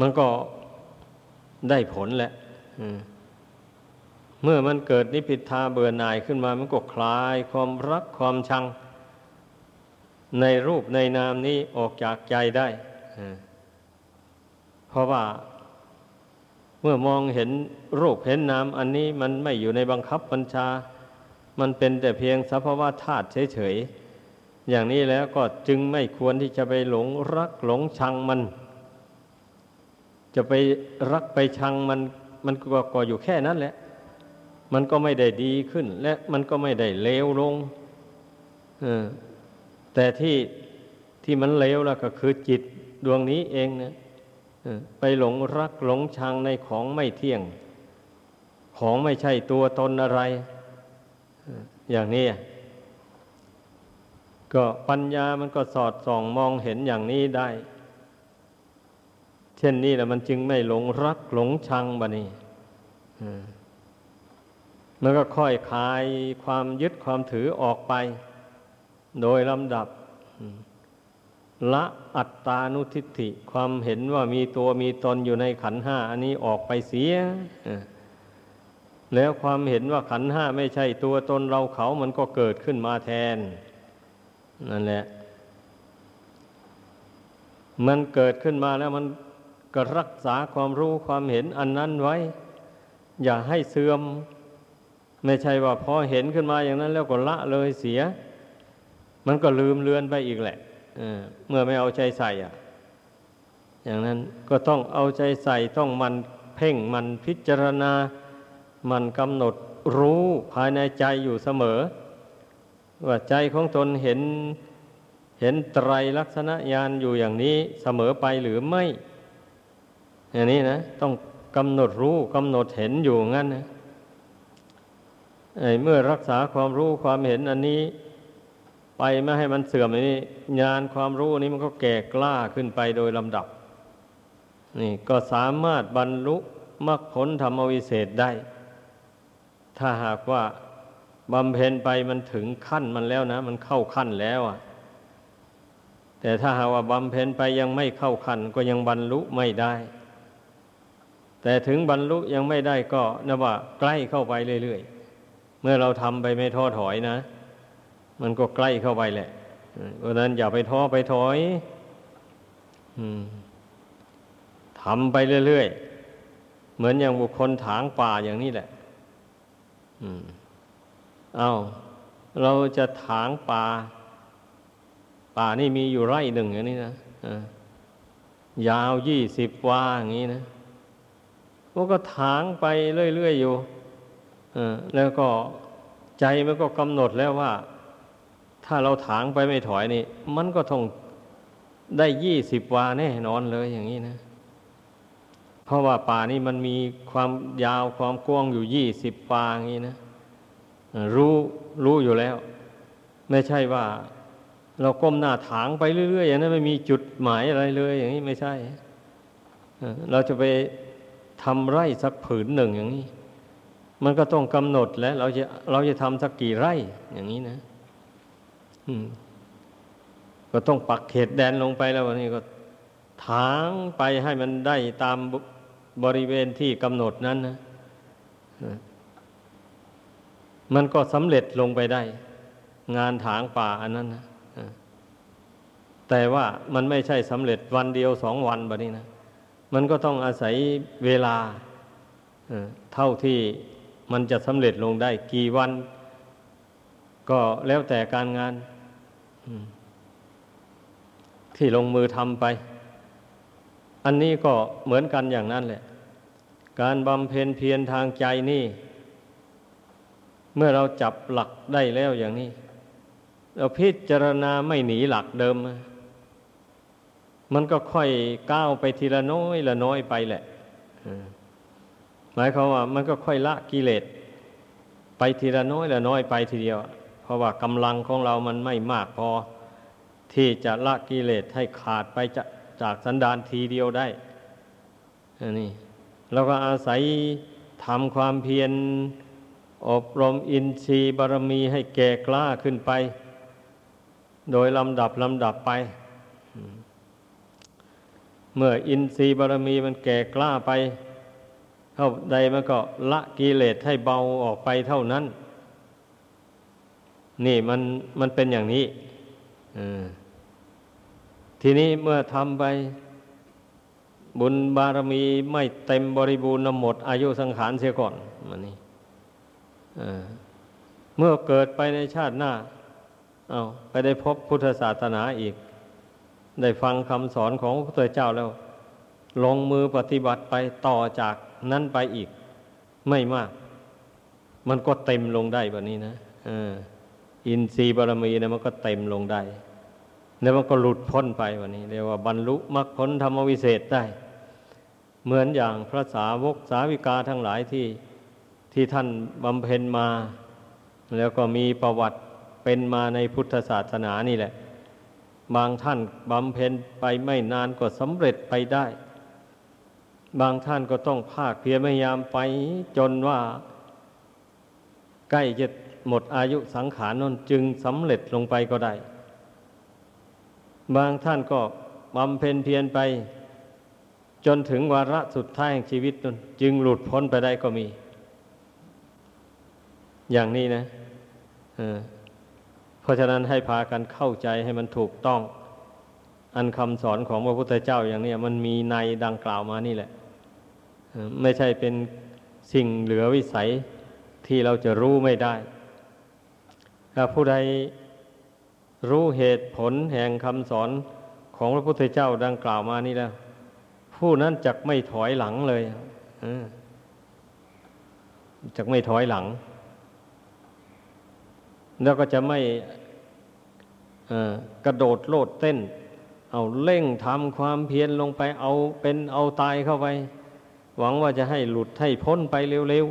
มันก็ได้ผลแหละเมื่อมันเกิดนิพพิทาเบื่อหน่ายขึ้นมา มันก็คลายความรักความชัง ในรูปในนามนี้ออกจากใจได้เพราะว่าเมื่อมองเห็นรูปเห็นนามอันนี้มันไม่อยู่ในบังคับบัญชา มันเป็นแต่เพียงสภาวะธาตุเฉยๆ อย่างนี้แล้วก็จึงไม่ควรที่จะไปหลงรักหลงชังมัน จะไปรักไปชังมันมันก็ก็อยู่แค่นั้นแหละ มันก็ไม่ได้ดีขึ้น และมันก็ไม่ได้เลวลงแต่ที่ที่มันเลวแล้วก็คือจิตดวงนี้เองนะไปหลงรักหลงชังในของไม่เที่ยง ของไม่ใช่ตัวตนอะไร อย่างนี้ ก็ปัญญามันก็สอดส่องมองเห็นอย่างนี้ได้ เช่นนี้แหละมันจึงไม่หลงรักหลงชังบะนี่มันก็ค่อยคลายความยึดความถือออกไป โดยลำดับ ละอัตตานุทิฏฐิ ความเห็นว่ามีตัวมีตนอยู่ในขันห้าอันนี้ออกไปเสีย แล้วความเห็นว่าขันห้าไม่ใช่ตัวตนเราเขามันก็เกิดขึ้นมาแทน นั่นแหละ มันเกิดขึ้นมาแล้วมันก็รักษาความรู้ความเห็นอันนั้นไว้ อย่าให้เสื่อม ไม่ใช่ว่าพอเห็นขึ้นมาอย่างนั้น แล้วก็ละเลยเสีย มันก็ลืมเลือนไปอีกแหละเมื่อไม่เอาใจใส่อะ อย่างนั้นก็ต้องเอาใจใส่ต้องมันเพ่งมันพิจารณา มันกำหนดรู้ภายในใจอยู่เสมอ ว่าใจของตนเห็นเห็นไตรลักษณะญาณอยู่อย่างนี้เสมอไปหรือไม่ อย่างนี้นะ ต้องกำหนดรู้กำหนดเห็นอยู่งั้นนะเมื่อรักษาความรู้ความเห็นอันนี้ ไปไม่ให้มันเสื่อมนี่ญาณความรู้นี้มันก็แก่กล้าขึ้นไปโดยลำดับ นี่ก็สามารถบรรลุมรรคผลธรรมวิเศษได้ ถ้าหากว่าบำเพ็ญไปมันถึงขั้นมันแล้วนะ มันเข้าขั้นแล้วอะ แต่ถ้าหากว่าบำเพ็ญไปยังไม่เข้าขั้นก็ยังบรรลุไม่ได้ แต่ถึงบรรลุยังไม่ได้ก็นะว่าใกล้เข้าไปเรื่อยๆ เมื่อเราทำไปไม่ท้อถอยนะ มันก็ใกล้เข้าไปแหละเพราะนั้นอย่าไปท้อไปถอยทำไปเรื่อยๆ เหมือนอย่างบุคคลถางป่าอย่างนี้แหละ เอาเราจะถางป่า ป่านี่มีอยู่ไร่หนึ่งอย่างนี้นะยาวยี่สิบวาอย่างนี้นะมันก็ถางไปเรื่อยๆอยู่แล้วก็ใจมันก็กำหนดแล้วว่า ถ้าเราถางไปไม่ถอยนี่ มันก็ต้องได้ยี่สิบวาแน่นอนเลยอย่างนี้นะ เพราะว่าป่านี่มันมีความยาวความกว้างอยู่ยี่สิบวาอย่างนี้นะรู้รู้อยู่แล้ว ไม่ใช่ว่า เราก้มหน้าถางไปเรื่อยๆอย่างนั้นไม่มีจุดหมายอะไรเลย อย่างนี้ไม่ใช่เราจะไปทำไร่สักผืนหนึ่งอย่างนี้ มันก็ต้องกำหนดแล้ว เราจะเราจะทำสักกี่ไร่อย่างนี้นะก็ต้องปักเขตแดนลงไปแล้ววันนี้ก็ถางไปให้มันได้ตาม บริเวณที่กำหนดนั้นนะมันก็สำเร็จลงไปได้ งานถางป่าอันนั้นนะแต่ว่ามันไม่ใช่สำเร็จวันเดียวสองวันแบบนี้นะ มันก็ต้องอาศัยเวลาเท่าที่มันจะสำเร็จลงได้กี่วัน ก็แล้วแต่การงานที่ลงมือทำไป อันนี้ก็เหมือนกันอย่างนั้นแหละ การบำเพ็ญเพียรทางใจนี่ เมื่อเราจับหลักได้แล้วอย่างนี้ เราพิจารณาไม่หนีหลักเดิม มันก็ค่อยก้าวไปทีละน้อยละน้อยไปแหละหมายความว่า มันก็ค่อยละกิเลสไปทีละน้อยละน้อยไปทีเดียว เพราะว่ากำลังของเรามันไม่มากพอ ที่จะละกิเลสให้ขาดไปจจากสันดานทีเดียวได้อันนี้ เราก็อาศัยทำความเพียร อบรมอินทรีย์บารมีให้แก่กล้าขึ้นไป โดยลำดับลำดับไป เมื่ออินทรีย์บารมีมันแก่กล้าไป เท่าใดมันก็ละกิเลสให้เบาออกไปเท่านั้น นี่มันมันเป็นอย่างนี้ทีนี้เมื่อทำไป บุญบารมีไม่เต็มบริบูรณ์หมด อายุสังขารเสียก่อนมันนี่เมื่อเกิดไปในชาติหน้า เอาไปได้พบพุทธศาสนาอีก ได้ฟังคำสอนของพระพุทธเจ้าแล้ว ลงมือปฏิบัติไปต่อจากนั้นไปอีก ไม่มาก มันก็เต็มลงได้แบบนี้นะอ,อินทรีย์บารมีเนี่ยมันก็เต็มลงได้ แล้วมันก็หลุดพ้นไปวันนี้ เรียกว่าบรรลุมรรคผลธรรมวิเศษได้ เหมือนอย่างพระสาวกสาวิกาทั้งหลายที่ที่ท่านบำเพ็ญมา แล้วก็มีประวัติเป็นมาในพุทธศาสนานี่แหละ บางท่านบำเพ็ญไปไม่นานก็สำเร็จไปได้ บางท่านก็ต้องภาคเพียรพยายามไปจนว่า ใกล้จะหมดอายุสังขารนนจึงสำเร็จลงไปก็ได้ บางท่านก็บำเพ็ญเพียรไป จนถึงวาระสุดท้ายแห่งชีวิตนนจึงหลุดพ้นไปได้ก็มี อย่างนี้นะเพราะฉะนั้นให้พากันเข้าใจให้มันถูกต้อง อันคำสอนของพระพุทธเจ้าอย่างนี้มันมีในดังกล่าวมานี่แหละไม่ใช่เป็นสิ่งเหลือวิสัยที่เราจะรู้ไม่ได้ถ้าผู้ใด รู้เหตุผลแห่งคำสอนของพระพุทธเจ้าดังกล่าวมานี่แล้ว ผู้นั้นจักไม่ถอยหลังเลยจักไม่ถอยหลัง แล้วก็จะไม่กระโดดโลดเต้น เอาเร่งทำความเพียรลงไปเอาเป็นเอาตายเข้าไป หวังว่าจะให้หลุดให้พ้นไปเร็ว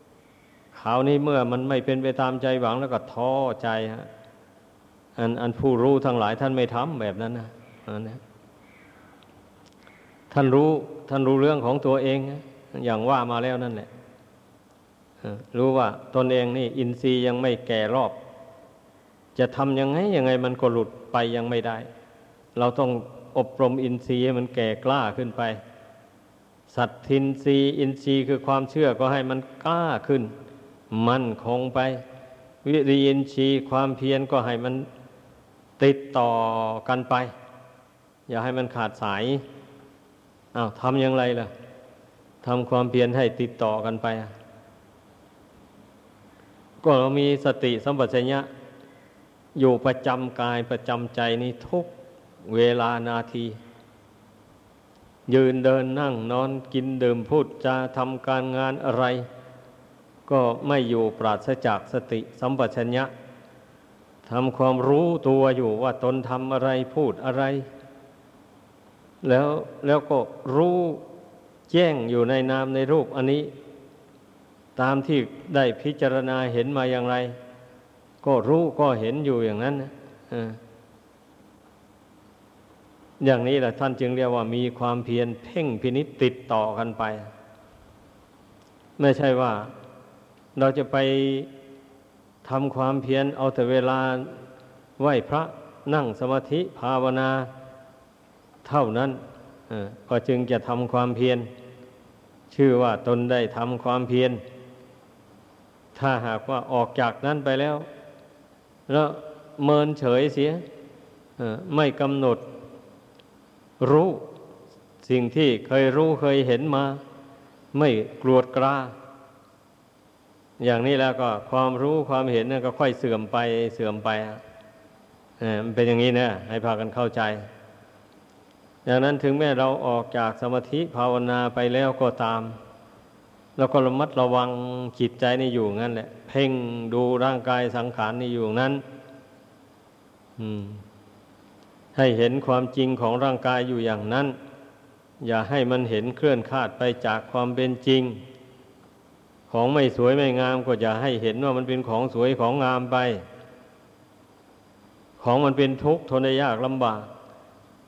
ๆคราวนี้เมื่อมันไม่เป็นไปตามใจหวังแล้วก็ท้อใจฮะ อันอันผู้รู้ทั้งหลายท่านไม่ทำแบบนั้นนะนะท่านรู้ท่านรู้เรื่องของตัวเอง อย่างว่ามาแล้วนั่นแหละรู้ว่าตนเองนี่ อินทรีย์ยังไม่แก่รอบ จะทำยังไงยังไงมันก็หลุดไปยังไม่ได้ เราต้องอบรมอินทรีย์ให้มันแก่กล้าขึ้นไป สัตทินทรีย์อินทรีย์คือความเชื่อก็ให้มันกล้าขึ้น มั่นคงไป วิริยินทรีย์ความเพียรก็ให้มัน ติดต่อกันไป อย่าให้มันขาดสายอา้าวทำอย่างไรล่ะทำความเพียรให้ติดต่อกันไป ก็เรามีสติสัมปชัญญะ อยู่ประจำกายประจำใจนี้ทุกเวลานาที ยืนเดินนั่งนอนกินดื่มพูดจาทำการงานอะไร ก็ไม่อยู่ปราศจากสติสัมปชัญญะ ทำความรู้ตัวอยู่ว่าตนทำอะไรพูดอะไร แล้วแล้วก็รู้แจ้งอยู่ในนามในรูปอันนี้ ตามที่ได้พิจารณาเห็นมาอย่างไร ก็รู้ก็เห็นอยู่อย่างนั้นอย่างนี้แหละท่านจึงเรียกว่ามีความเพียรเพ่งพินิษติดต่อกันไป ไม่ใช่ว่าเราจะไป ทำความเพียรเอาแต่เวลาไหวพระนั่งสมาธิภาวนาเท่านั้นก็จึงจะทำความเพียร ชื่อว่าตนได้ทำความเพียร ถ้าหากว่าออกจากนั้นไปแล้ว แล้วเมินเฉยเสียไม่กำหนดรู้สิ่งที่เคยรู้เคยเห็นมา ไม่กลวดกล้า อย่างนี้แล้วก็ความรู้ความเห็นนั่นก็ค่อยเสื่อมไปเสื่อมไปมันเป็นอย่างนี้นะให้พากันเข้าใจ ดังนั้นถึงแม้เราออกจากสมาธิภาวนาไปแล้วก็ตามเราก็ระมัดระวังจิตใจนี่อยู่งั้นแหละ เพ่งดูร่างกายสังขารนี่อยู่นั้นให้เห็นความจริงของร่างกายอยู่อย่างนั้น อย่าให้มันเห็นเคลื่อนคาดไปจากความเป็นจริง ของไม่สวยไม่งามก็อย่าให้เห็นว่ามันเป็นของสวยของงามไป ของมันเป็นทุกข์ทนได้ยากลำบาก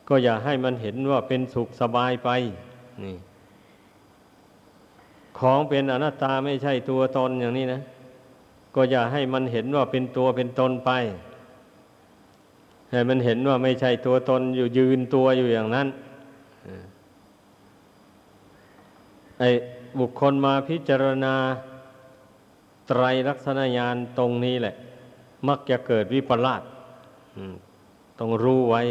ก็อย่าให้มันเห็นว่าเป็นสุขสบายไป นี่ ของเป็นอนัตตาไม่ใช่ตัวตนอย่างนี้นะ ก็อย่าให้มันเห็นว่าเป็นตัวเป็นตนไป ให้มันเห็นว่าไม่ใช่ตัวตนอยู่ยืนตัวอยู่อย่างนั้นไอ บุคคลมาพิจารณาไตรลักษณญาณตรงนี้แหละ มักจะเกิดวิปลาสต้องรู้ไว้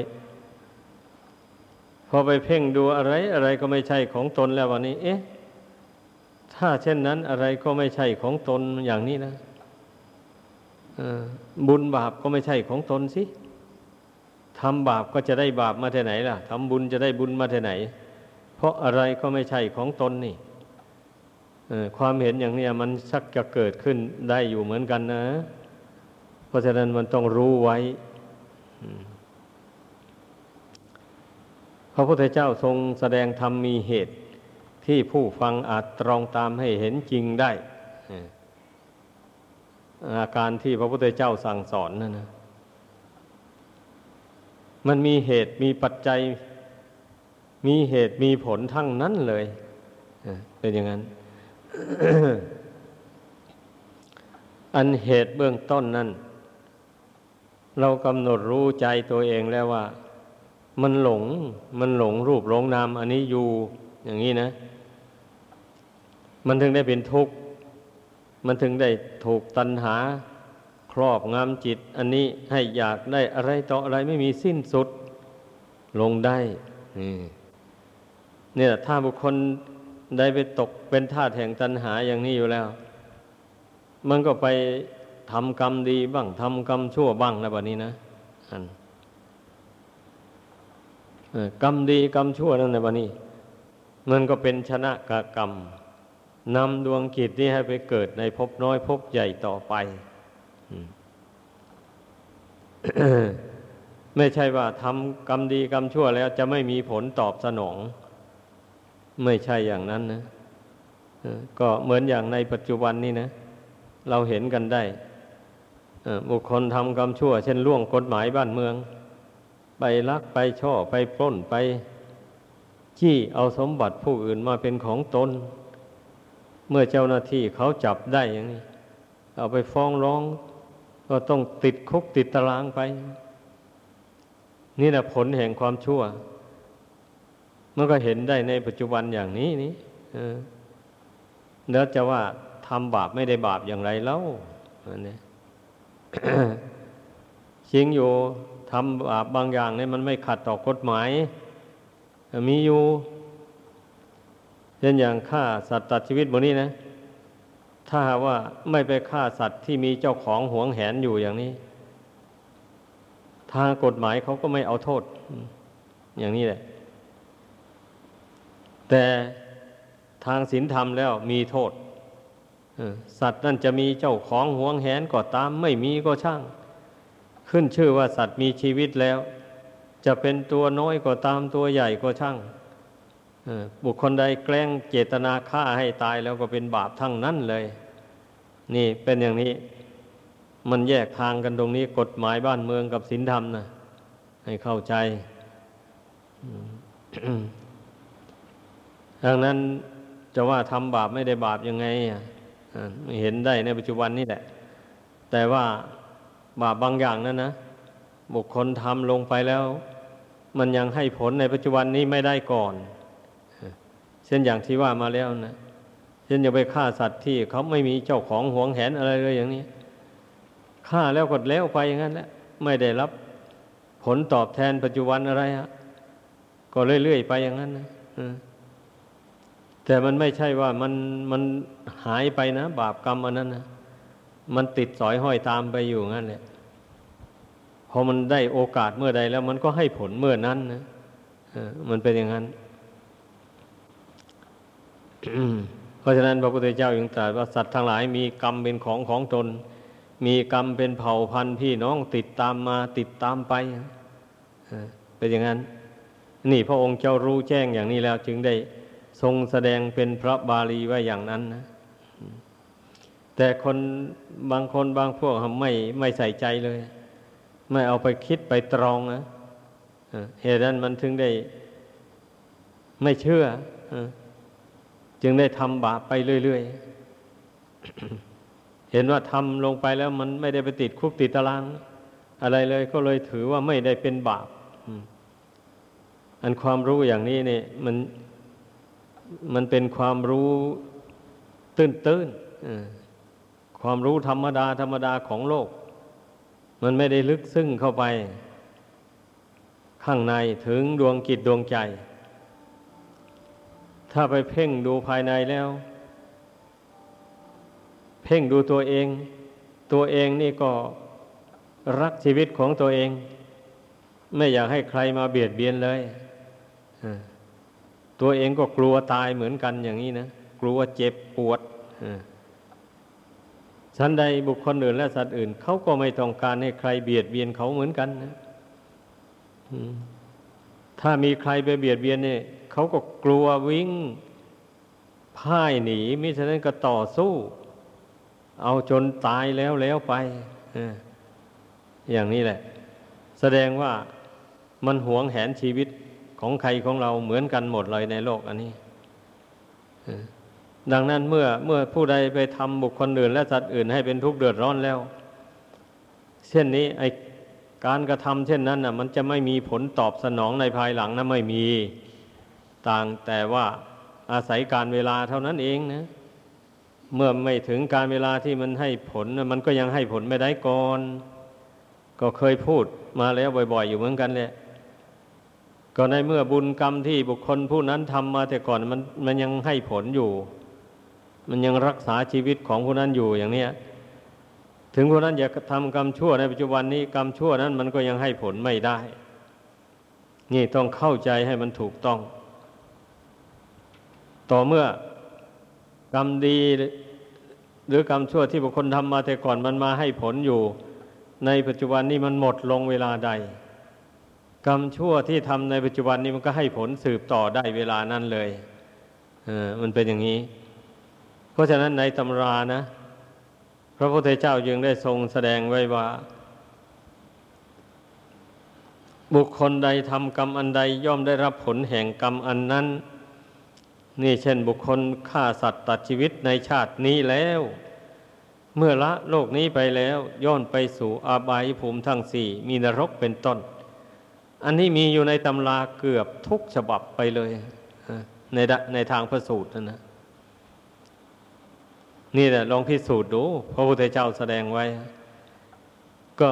พอไปเพ่งดูอะไร อะไรก็ไม่ใช่ของตนแล้ววันนี้ เอ๊ะ ถ้าเช่นนั้นอะไรก็ไม่ใช่ของตนอย่างนี้นะบุญบาปก็ไม่ใช่ของตนสิทำบาปก็จะได้บาปมาที่ไหนล่ะทำบุญจะได้บุญมาที่ไหน เพราะอะไรก็ไม่ใช่ของตนนี่ ความเห็นอย่างนี้มันสักจะเกิดขึ้นได้อยู่เหมือนกันนะ เพราะฉะนั้นมันต้องรู้ไว้พระพุทธเจ้าทรงแสดงธรรมมีเหตุ ที่ผู้ฟังอาจตรองตามให้เห็นจริงได้อาการที่พระพุทธเจ้าสั่งสอนนั่นนะมันมีเหตุมีปัจจัย มีเหตุมีผลทั้งนั้นเลยเป็นอย่างนั้น อันเหตุเบื้องต้นนั้น เรากำหนดรู้ใจตัวเองแล้วว่า มันหลง มันหลงรูปหลงนามอันนี้อยู่อย่างนี้นะ มันถึงได้เป็นทุกข์ มันถึงได้ถูกตัณหา ครอบงำจิต อันนี้ให้อยากได้อะไรต่ออะไรไม่มีสิ้นสุด ลงได้นี่ยถ้าบุคคล ได้ไปตกเป็นทาสแห่งตัณหาอย่างนี้อยู่แล้ว มันก็ไปทำกรรมดีบ้างทำกรรมชั่วบ้างนะแบบนี้นะอันกรรมดีกรรมชั่วนั่นในวันนี้ มันก็เป็นชนะกกรรมนำดวงกิจนี้ให้ไปเกิดในภพน้อยภพใหญ่ต่อไปไม่ใช่ว่าทำกรรมดีกรรมชั่วแล้วจะไม่มีผลตอบสนอง ไม่ใช่อย่างนั้นนะก็เหมือนอย่างในปัจจุบันนี้นะ เราเห็นกันได้บุคคลทำกรรมชั่ว เช่นล่วงกฎหมายบ้านเมือง ไปลักไปช่อไปปล้นไปจี้เอาสมบัติผู้อื่นมาเป็นของตน เมื่อเจ้าหน้าที่เขาจับได้อย่างนี้ เอาไปฟ้องร้อง ก็ต้องติดคุกติดตารางไป นี่แหละผลแห่งความชั่ว มันก็เห็นได้ในปัจจุบันอย่างนี้นี่แล้วจะว่าทำบาปไม่ได้บาปอย่างไรเล่าอันนี้จริงอยู่ทำบาปบางอย่างเนี่ยมันไม่ขัดต่อกฎหมาย มีอยู่เช่นอย่างฆ่าสัตว์ตัดชีวิตบนนี้นะ ถ้าว่าไม่ไปฆ่าสัตว์ที่มีเจ้าของหวงแหนอยู่อย่างนี้ ทางกฎหมายเขาก็ไม่เอาโทษ อย่างนี้แหละ แต่ทางศีลธรรมแล้วมีโทษสัตว์นั่นจะมีเจ้าของห่วงแหนก็ตาม ไม่มีก็ช่าง ขึ้นชื่อว่าสัตว์มีชีวิตแล้ว จะเป็นตัวน้อยก็ตามตัวใหญ่ก็ช่างบุคคลใดแกล้งเจตนาฆ่าให้ตายแล้วก็เป็นบาปทั้งนั้นเลย นี่เป็นอย่างนี้ มันแยกทางกันตรงนี้กฎหมายบ้านเมืองกับศีลธรรมนะให้เข้าใจ ดังนั้นจะว่าทำบาปไม่ได้บาปยังไงเห็นได้ในปัจจุบันนี่แหละ แต่ว่าบาปบางอย่างนั้นนะบุคคลทำลงไปแล้ว มันยังให้ผลในปัจจุบันนี้ไม่ได้ก่อน เช่นอย่างที่ว่ามาแล้วนะเช่นอย่าไปฆ่าสัตว์ที่เขาไม่มีเจ้าของหวงแหนอะไรเลยอย่างนี้ฆ่าแล้วกดแล้วไปอย่างนั้นแหละไม่ได้รับผลตอบแทนปัจจุบันอะไรฮะก็เรื่อยๆไปอย่างนั้นนะ แต่มันไม่ใช่ว่ามันมันหายไปนะ บาปกรรมอันนั้นนะมันติดสอยห้อยตามไปอยู่งั้นแหละพอมันได้โอกาสเมื่อใดแล้ว มันก็ให้ผลเมื่อนั้นนะมันเป็นอย่างนั้นเพราะฉะนั้นพระพุทธเจ้ายังตรัสว่าสัตว์ทั้งหลายมีกรรมเป็นของของตน มีกรรมเป็นเผ่าพันธุ์พี่น้องติดตามมาติดตามไปเป็นอย่างนั้น นี่พระองค์เจ้ารู้แจ้งอย่างนี้แล้วจึงได้ ทรงแสดงเป็นพระบาลีไว้อย่างนั้นนะ แต่คนบางคนบางพวกไม่ไม่ใส่ใจเลย ไม่เอาไปคิดไปตรองนะเหตุนั้นมันถึงได้ไม่เชื่อ จึงได้ทำบาปไปเรื่อยๆ เห็นว่าทำลงไปแล้วมันไม่ได้ไปติดคุกติดตาราง อะไรเลยก็เลยถือว่าไม่ได้เป็นบาป อันความรู้อย่างนี้เนี่ยมัน มันเป็นความรู้ตื้นๆความรู้ธรรมดาธรรมดาของโลก มันไม่ได้ลึกซึ้งเข้าไป ข้างในถึงดวงกิจดวงใจ ถ้าไปเพ่งดูภายในแล้ว เพ่งดูตัวเอง ตัวเองนี่ก็รักชีวิตของตัวเอง ไม่อยากให้ใครมาเบียดเบียนเลย ตัวเองก็กลัวตายเหมือนกันอย่างนี้นะ กลัวเจ็บปวดฉันใดบุคคลอื่นและสัตว์อื่น เขาก็ไม่ต้องการให้ใครเบียดเบียนเขาเหมือนกันนะถ้ามีใครไปเบียดเบียนเนี่ยเขาก็กลัววิ่งพ่ายหนีมิฉะนั้นก็ต่อสู้ เอาจนตายแล้วแล้วไปอย่างนี้แหละ แสดงว่ามันหวงแหนชีวิต ของใครของเราเหมือนกันหมดเลยในโลกอันนี้ดังนั้นเมื่อเมื่อผู้ใดไปทำบุคคลอื่น และสัตว์อื่นให้เป็นทุกข์เดือดร้อนแล้ว เช่นนี้ไอการกระทำเช่นนั้นน่ะ มันจะไม่มีผลตอบสนองในภายหลังนะไม่มีต่างแต่ว่าอาศัยการเวลาเท่านั้นเองนะ เมื่อไม่ถึงการเวลาที่มันให้ผลมันก็ยังให้ผลไม่ได้ก่อน ก็เคยพูดมาแล้วบ่อย ๆ อยู่เหมือนกันแหละ ก็ในเมื่อบุญกรรมที่บุคคลผู้นั้นทำมาแต่ก่อนมันมันยังให้ผลอยู่ มันยังรักษาชีวิตของผู้นั้นอยู่อย่างเนี้ยถึงผู้นั้นอยากทำกรรมชั่วในปัจจุบันนี้กรรมชั่วนั้นมันก็ยังให้ผลไม่ได้ นี่ต้องเข้าใจให้มันถูกต้อง ต่อเมื่อกรรมดีหรือกรรมชั่วที่บุคคลทำมาแต่ก่อนมันมาให้ผลอยู่ ในปัจจุบันนี้มันหมดลงเวลาใด กรรมชั่วที่ทำในปัจจุบันนี้มันก็ให้ผลสืบต่อได้เวลานั้นเลยเออมันเป็นอย่างนี้ เพราะฉะนั้นในตำรานะ พระพุทธเจ้ายังได้ทรงแสดงไว้ว่า บุคคลใดทำกรรมอันใดย่อมได้รับผลแห่งกรรมอันนั้น นี่เช่นบุคคลฆ่าสัตว์ตัดชีวิตในชาตินี้แล้ว เมื่อละโลกนี้ไปแล้วย่อนไปสู่อาบายภูมิทั้งสี่มีนรกเป็นต้น อันนี้มีอยู่ในตำราเกือบทุกฉบับไปเลยในในทางพระสูตรนะนี่แหละลองพิสูจน์ดู พระพุทธเจ้าแสดงไว้ ก็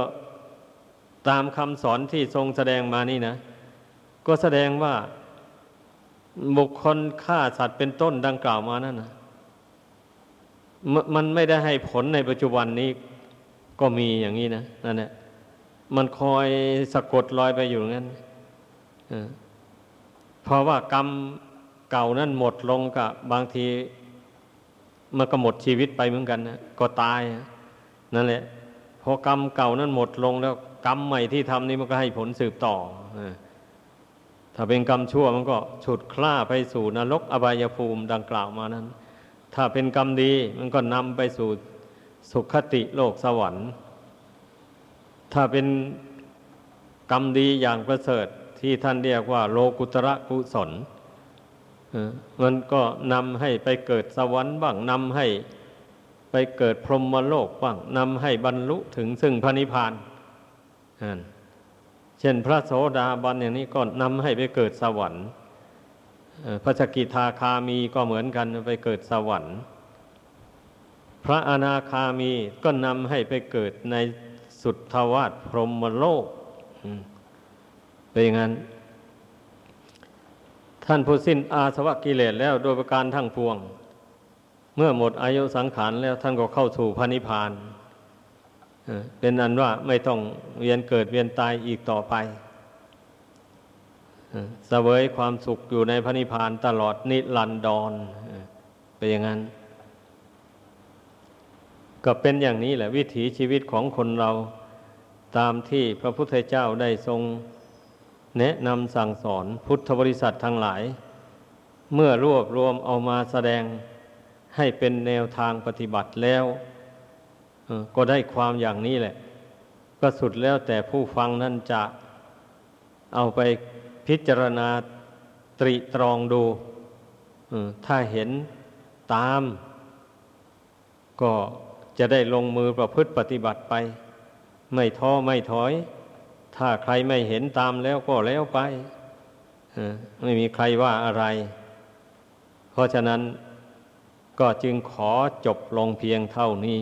ตามคำสอนที่ทรงแสดงมานี่นะ ก็แสดงว่าบุคคลฆ่าสัตว์เป็นต้นดังกล่าวมานั่นนะมันไม่ได้ให้ผลในปัจจุบันนี้ก็มีอย่างนี้นะนั่นแหละ มันคอยสะกดลอยไปอยู่งั้นเพราะว่ากรรมเก่านั้นหมดลงกับบางที มันก็หมดชีวิตไปเหมือนกันนะก็ตายนั่นแหละพอกรรมเก่านั้นหมดลงแล้วกรรมใหม่ที่ทำนี่มันก็ให้ผลสืบต่อถ้าเป็นกรรมชั่วมันก็ฉุดคล้าไปสู่นรกอบายภูมิดังกล่าวมานั้น ถ้าเป็นกรรมดีมันก็นำไปสู่สุขติโลกสวรรค์ ถ้าเป็นกรรมดีอย่างประเสริฐที่ท่านเรียกว่า โลกุตระกุศลมันก็นำให้ไปเกิดสวรรค์บ้างนำให้ไปเกิดพรหมโลกบ้างนำให้บรรลุถึงซึ่งพระนิพพานเช่นพระโสดาบันอย่างนี้ก็นำให้ไปเกิดสวรรค์พระสกิทาคามีก็เหมือนกันไปเกิดสวรรค์ พระอนาคามีก็นำให้ไปเกิดใน สุทธวาสพรหมโลกเป็นอย่างนั้น ท่านผู้สิ้นอาสวะกิเลสแล้วโดยประการทั้งปวง เมื่อหมดอายุสังขารแล้วท่านก็เข้าสู่พระนิพพานเป็นอันว่าไม่ต้องเวียนเกิดเวียนตายอีกต่อไปเสวยความสุขอยู่ในพระนิพพานตลอดนิรันดรเป็นอย่างนั้น ก็เป็นอย่างนี้แหละวิถีชีวิตของคนเราตามที่พระพุทธเจ้าได้ทรงแนะนำสั่งสอนพุทธบริษัททั้งหลาย เมื่อรวบรวมเอามาแสดงให้เป็นแนวทางปฏิบัติแล้วก็ได้ความอย่างนี้แหละ ก็สุดแล้วแต่ผู้ฟังนั้นจะเอาไปพิจารณาตริตรองดูถ้าเห็นตาม ก็ จะได้ลงมือประพฤติปฏิบัติไป ไม่ท้อไม่ถอย ถ้าใครไม่เห็นตามแล้วก็แล้วไปไม่มีใครว่าอะไร เพราะฉะนั้นก็จึงขอจบลงเพียงเท่านี้